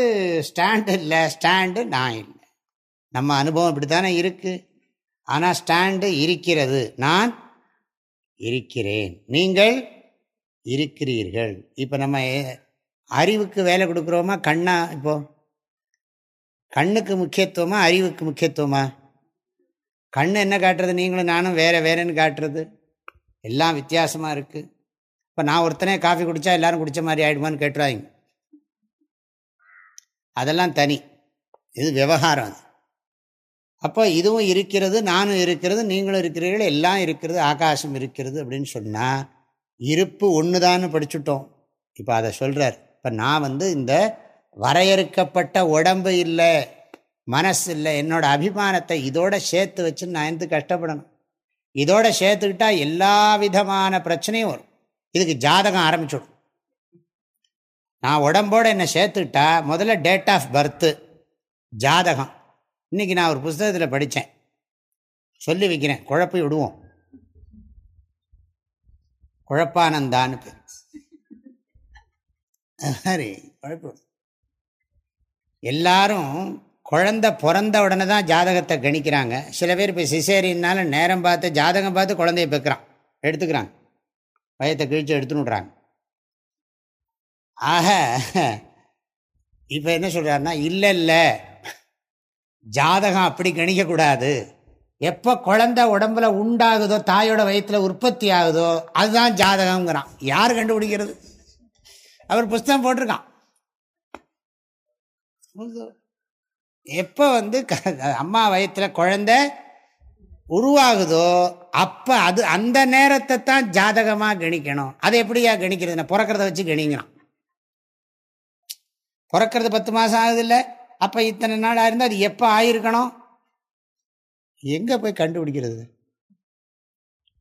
ஸ்டாண்டு இல்லை ஸ்டாண்டு நான் இல்லை. நம்ம அனுபவம் இப்படி தானே இருக்குது ஆனால் ஸ்டாண்டு இருக்கிறது. நான் இருக்கிறேன். நீங்கள் இருக்கிறீர்கள். இப்போ நம்ம அறிவுக்கு வேலை கொடுக்குறோமா? கண்ணா இப்போது கண்ணுக்கு முக்கியத்துவமா அறிவுக்கு முக்கியத்துவமா? கண் என்ன காட்டுறது? நீங்களும் நானும் வேறு வேறேன்னு காட்டுறது. எல்லாம் வித்தியாசமாக இருக்குது இப்போ நான் ஒருத்தனே காஃபி குடித்தா எல்லோரும் குடித்த மாதிரி ஆகிடுமான்னு கேட்டுறாங்க அதெல்லாம் தனி. இது விவகாரம் அது. அப்போ இதுவும் இருக்கிறது நானும் இருக்கிறது நீங்களும் இருக்கிறீர்கள் எல்லாம் இருக்கிறது ஆகாசம் இருக்கிறது அப்படின்னு சொன்னால் இருப்பு ஒன்று தான் படிச்சுட்டோம். இப்போ அதை சொல்கிறார் இப்போ நான் வந்து இந்த வரையறுக்கப்பட்ட உடம்பு இல்லை மனசு இல்லை என்னோடய அபிமானத்தை இதோட சேர்த்து வச்சு நான் எந்த கஷ்டப்படணும்? இதோட சேர்த்துக்கிட்டா எல்லா விதமான பிரச்சனையும் வரும். இதுக்கு ஜாதகம் ஆரம்பிச்சுடும். நான் உடம்போடு என்னை சேர்த்துக்கிட்டா முதல்ல டேட் ஆஃப் பர்த்து ஜாதகம். இன்றைக்கி நான் ஒரு புஸ்தகத்தில் படித்தேன் சொல்லி வைக்கிறேன். குழப்பி விடுவோம். குழப்பானந்தான்னு பேர் சரி குழப்பி எல்லாரும் குழந்த பிறந்த உடனே தான் ஜாதகத்தை கணிக்கிறாங்க. சில பேர் இப்போ சிசேரின்னாலும் நேரம் பார்த்து ஜாதகம் பார்த்து குழந்தைய பெக்கிறான். எடுத்துக்கிறாங்க. பயத்தை கிழிச்சு எடுத்துன்னு விட்றாங்க. ஆக இப்போ என்ன சொல்கிறாருன்னா இல்லை இல்லை. ஜாதகம் அப்படி கணிக்கக்கூடாது. எப்போ குழந்தை உடம்புல உண்டாகுதோ தாயோட வயிற்றுல உற்பத்தி ஆகுதோ அதுதான் ஜாதகங்கிறான் யார் கண்டுபிடிக்கிறது? அவர் புஸ்தகம் போட்டிருக்கான். எப்போ வந்து அம்மா வயிற்றில் குழந்தை உருவாகுதோ அப்போ அது அந்த நேரத்தை தான் ஜாதகமாக கணிக்கணும். அதை எப்படியா கணிக்கிறதுனா பிறக்கிறத வச்சு கணிங்கணும் பிறக்கிறது பத்து மாதம் ஆகுதில்ல. அப்போ இத்தனை நாள் ஆயிருந்தால் அது எப்போ ஆயிருக்கணும்? எங்கே போய் கண்டுபிடிக்கிறது?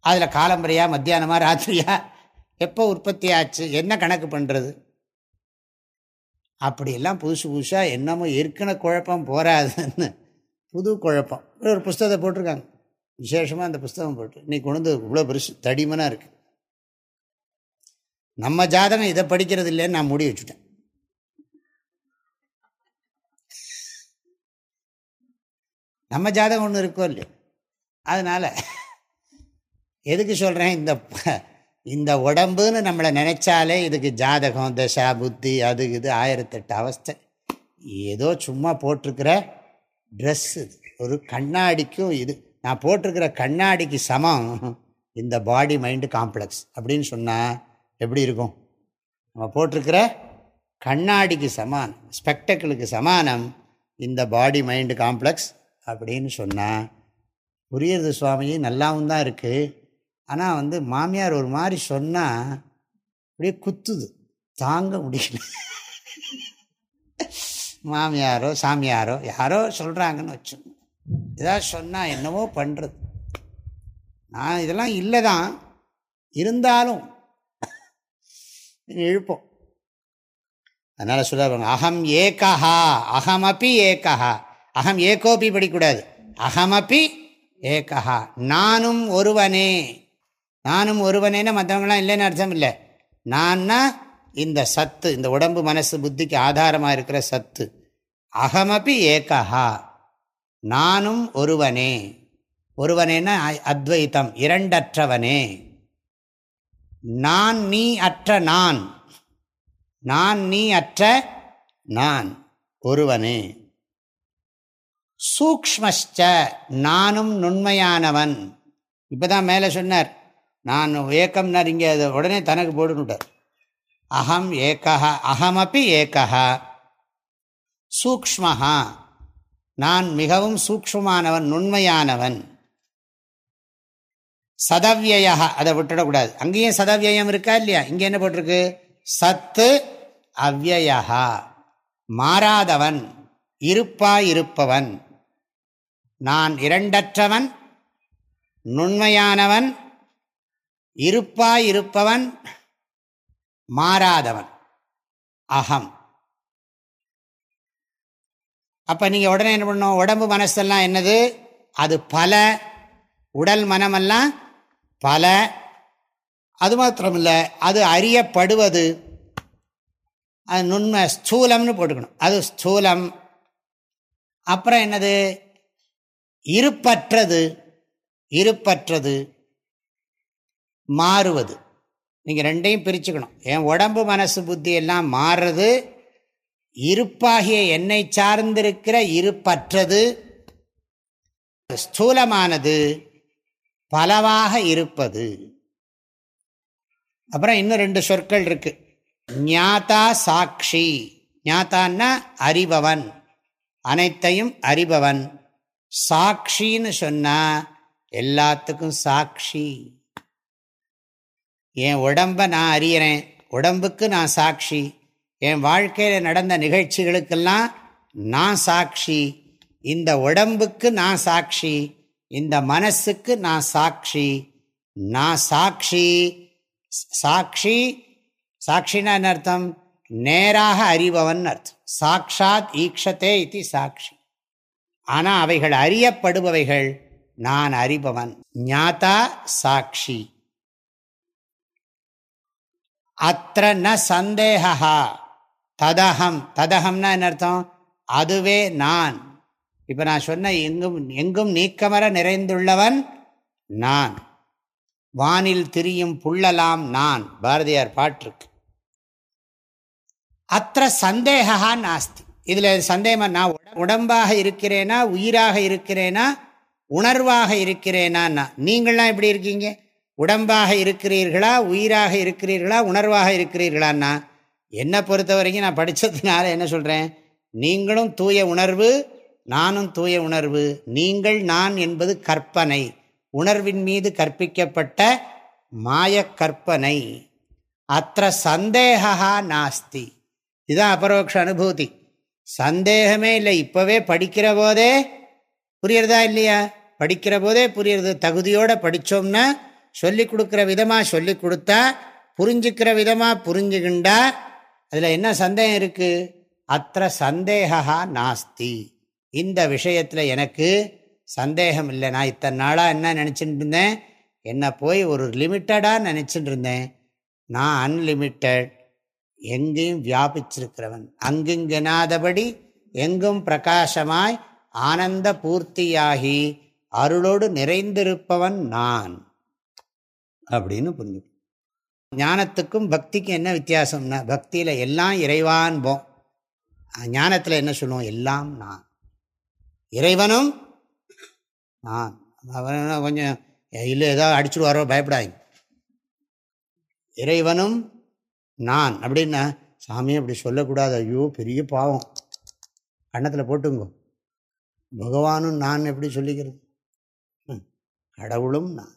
அதில் காலம்பரையா மத்தியானமா ராத்திரியா? எப்போ உற்பத்தி ஆச்சு? என்ன கணக்கு பண்ணுறது அப்படியெல்லாம் புதுசு புதுசாக என்னமோ ஏற்கனவே குழப்பம் போகாதுன்னு புது குழப்பம். ஒரு புஸ்தகத்தை போட்டிருக்காங்க. விசேஷமாக அந்த புஸ்தகம் போட்டு. இன்றைக்கி கொண்டு இவ்வளோ பெருசு தடிமனாக இருக்குது நம்ம ஜாதகம் இதை படிக்கிறது இல்லைன்னு நான் மூடி வச்சுட்டேன். நம்ம ஜாதகம் ஒன்று இருக்கோ இல்லையோ? அதனால் எதுக்கு சொல்கிறேன் இந்த இந்த உடம்புன்னு நம்மளை நினச்சாலே இதுக்கு ஜாதகம் தசா புத்தி அது இது ஆயிரத்தெட்டு அவஸ்தை. ஏதோ சும்மா போட்டிருக்கிற ட்ரெஸ் இது. ஒரு கண்ணாடிக்கும் இது. நான் போட்டிருக்கிற கண்ணாடிக்கு சமம். இந்த பாடி மைண்டு காம்ப்ளெக்ஸ் அப்படின்னு சொன்னால் எப்படி இருக்கும்? நம்ம போட்டிருக்கிற கண்ணாடிக்கு சமானம் ஸ்பெக்டக்கிளுக்கு சமானம் இந்த பாடி மைண்டு காம்ப்ளெக்ஸ் அப்படின்னு சொன்னால் புரியுறது சுவாமி நல்லாவும் தான் இருக்குது ஆனால் வந்து மாமியார் ஒரு மாதிரி சொன்னால் அப்படியே குத்துது. தாங்க முடியல. மாமியாரோ சாமியாரோ யாரோ சொல்கிறாங்கன்னு வச்சு ஏதாவது சொன்னால் என்னவோ பண்ணுறது நான் இதெல்லாம் இல்லை தான். இருந்தாலும் இழுப்போம் அதனால் சொல்லுவாங்க அகம் ஏகஹா அகமப்பி ஏகஹா. அகம் ஏகோபி படிக்கூடாது. அகமப்பி ஏகஹா. நானும் ஒருவனே. நானும் ஒருவனேன்னு மற்றவங்களாம் இல்லைன்னு அர்த்தம் இல்லை. நான்னா இந்த சத்து இந்த உடம்பு மனசு புத்திக்கு ஆதாரமாக இருக்கிற சத்து. அகமபி ஏகஹா. நானும் ஒருவனே. ஒருவனேன்னா அத்வைத்தம் இரண்டற்றவனே. நான் நீ அற்ற நான். நான் நீ அற்ற நான். ஒருவனே. சூக்மஷ்ட நானும் நுண்மையானவன். இப்போதான் மேலே சொன்னார். நான் ஏக்கம்னார் இங்கே அதை உடனே தனக்கு போடுனுட்டார் அகம் ஏக்கா அகமப்பி ஏக்கா சூக்மஹா நான் மிகவும் சூக்மமானவன் நுண்மையானவன். சதவியா அதை விட்டுடக்கூடாது. அங்கேயும் சதவியம் இருக்கா இல்லையா? இங்கே என்ன போட்டிருக்கு? சத்து அவ்வயா மாறாதவன் இருப்பாயிருப்பவன் நான் இரண்டற்றவன் நுண்மையானவன் இருப்பாயிருப்பவன் மாறாதவன். அகம். அப்போ நீங்கள் உடனே என்ன பண்ணும் உடம்பு மனசெல்லாம் என்னது? அது பல உடல் மனமெல்லாம் பல. அது மாத்திரமில்லை அது அறியப்படுவது. அது நுண்மை ஸ்தூலம்னு போட்டுக்கணும். அது ஸ்தூலம். அப்புறம் என்னது? இருப்பற்றது இருப்பற்றது மாறுவது. நீங்கள் ரெண்டையும் பிரிச்சுக்கணும். என் உடம்பு மனசு புத்தி எல்லாம் மாறுறது இருப்பாகிய என்னை சார்ந்திருக்கிற இருப்பற்றது ஸ்தூலமானது பலவாக இருப்பது. அப்புறம் இன்னும் ரெண்டு சொற்கள் இருக்கு. ஞாதா சாட்சி ஞாத்தான்னா அறிபவன். அனைத்தையும் அறிபவன். சாட்சின்னு சொன்னா எல்லாத்துக்கும் சாட்சி என் உடம்ப நான் அறியறேன். உடம்புக்கு நான் சாட்சி என் வாழ்க்கையில் நடந்த நிகழ்ச்சிகளுக்கெல்லாம் நான் சாட்சி இந்த உடம்புக்கு நான் சாட்சி இந்த மனசுக்கு நான் சாட்சி நான் சாட்சி சாட்சி சாட்சினா என்ன அர்த்தம்? நேராக அறிபவன் அர்த்தம். சாட்சாத் ஈக்ஷத்தே இது சாட்சி ஆனால் அவைகள் அறியப்படுபவைகள் நான் அறிபவன். ஞாதா சாட்சி அத்த ந சந்தேகா ததகம் ததகம்னா என்ன அர்த்தம்? அதுவே நான். இப்போ நான் சொன்ன எங்கும் எங்கும் நீக்கமர நிறைந்துள்ளவன் நான். வானில் திரியும் புள்ளலாம் நான். பாரதியார் பாட்டிருக்கு. அத்த சந்தேகா நாஸ்தி. இதில் சந்தேகமாக நான் உடம்பாக இருக்கிறேனா உயிராக இருக்கிறேனா உணர்வாக இருக்கிறேனான்னா நீங்களாம் எப்படி இருக்கீங்க? உடம்பாக இருக்கிறீர்களா உயிராக இருக்கிறீர்களா உணர்வாக இருக்கிறீர்களான்னா என்னை பொறுத்த வரைக்கும் நான் படித்ததுனால என்ன சொல்கிறேன் நீங்களும் தூய உணர்வு நானும் தூய உணர்வு. நீங்கள் நான் என்பது கற்பனை. உணர்வின் மீது கற்பிக்கப்பட்ட மாய கற்பனை. அத்த சந்தேகா நாஸ்தி. இதுதான் அபரோக்ஷ அனுபூதி. சந்தேகமே இல்லை. இப்போவே படிக்கிற போதே புரியறதா இல்லையா? படிக்கிற போதே புரியுறது. தகுதியோடு படித்தோம்னா சொல்லி கொடுக்குற விதமாக சொல்லி கொடுத்தா புரிஞ்சுக்கிற விதமாக புரிஞ்சுக்கிண்டா அதில் என்ன சந்தேகம் இருக்குது அத்த சந்தேகா நாஸ்தி. இந்த விஷயத்தில் எனக்கு சந்தேகம் இல்லை. நான் இத்தனை நாளாக என்ன நினச்சிட்டு இருந்தேன்? என்னை போய் ஒரு லிமிட்டடாக நினச்சிட்டு இருந்தேன். நான் அன்லிமிட்டட் எங்கேயும் வியாபிச்சிருக்கிறவன். அங்குங்கெனாதபடி எங்கும் பிரகாசமாய் ஆனந்த பூர்த்தியாகி அருளோடு நிறைந்திருப்பவன் நான். அப்படின்னு புரிஞ்சுக்கணும். ஞானத்துக்கும் பக்திக்கும் என்ன வித்தியாசம்னா பக்தியில் எல்லாம் இறைவான் போம் ஞானத்தில் என்ன சொல்லுவோம்? எல்லாம் நான். இறைவனும் நான். அவன் கொஞ்சம் இல்லை ஏதாவது அடிச்சுடுவாரோ பயப்படாங்க இறைவனும் நான் அப்படின்னா சாமியை அப்படி சொல்லக்கூடாது. ஐயோ பெரிய பாவம். கண்ணத்தில் போட்டுங்கோ. பகவானும் நான் எப்படி சொல்லிக்கிறது? கடவுளும் நான்.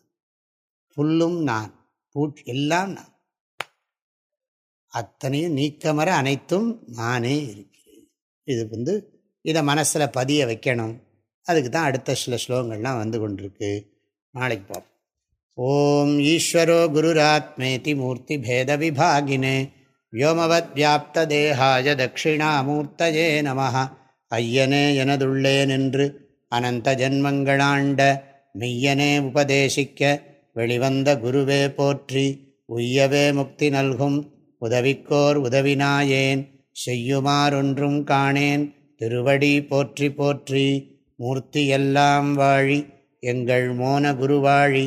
புல்லும் நான். பூச்சி எல்லாம் நான். அத்தனையும் நீக்கமர அனைத்தும் நானே இருக்கிறேன். இது வந்து இதை மனசில் பதிய வைக்கணும். அதுக்கு தான் அடுத்த சில ஸ்லோகங்கள்லாம் வந்து கொண்டிருக்கு. நாளைக்கு பார்ப்போம் ஓம் ஈஸ்வரோ குருராத்மேதி மூர்த்தி பேத விபாகினே வியோமவத் வியாப்த நம ஐயனே எனதுள்ளே நின்று அனந்த ஜன்மங்களாண்ட மெய்யனே உபதேசிக்க வெளிவந்த குருவே போற்றி உய்யவே முக்தி நல்கும் உதவிக்கோர் உதவினாயேன் செய்யுமாறொன்றும் காணேன் திருவடி போற்றி போற்றி மூர்த்தியெல்லாம் வாழி எங்கள் மோன குருவாழி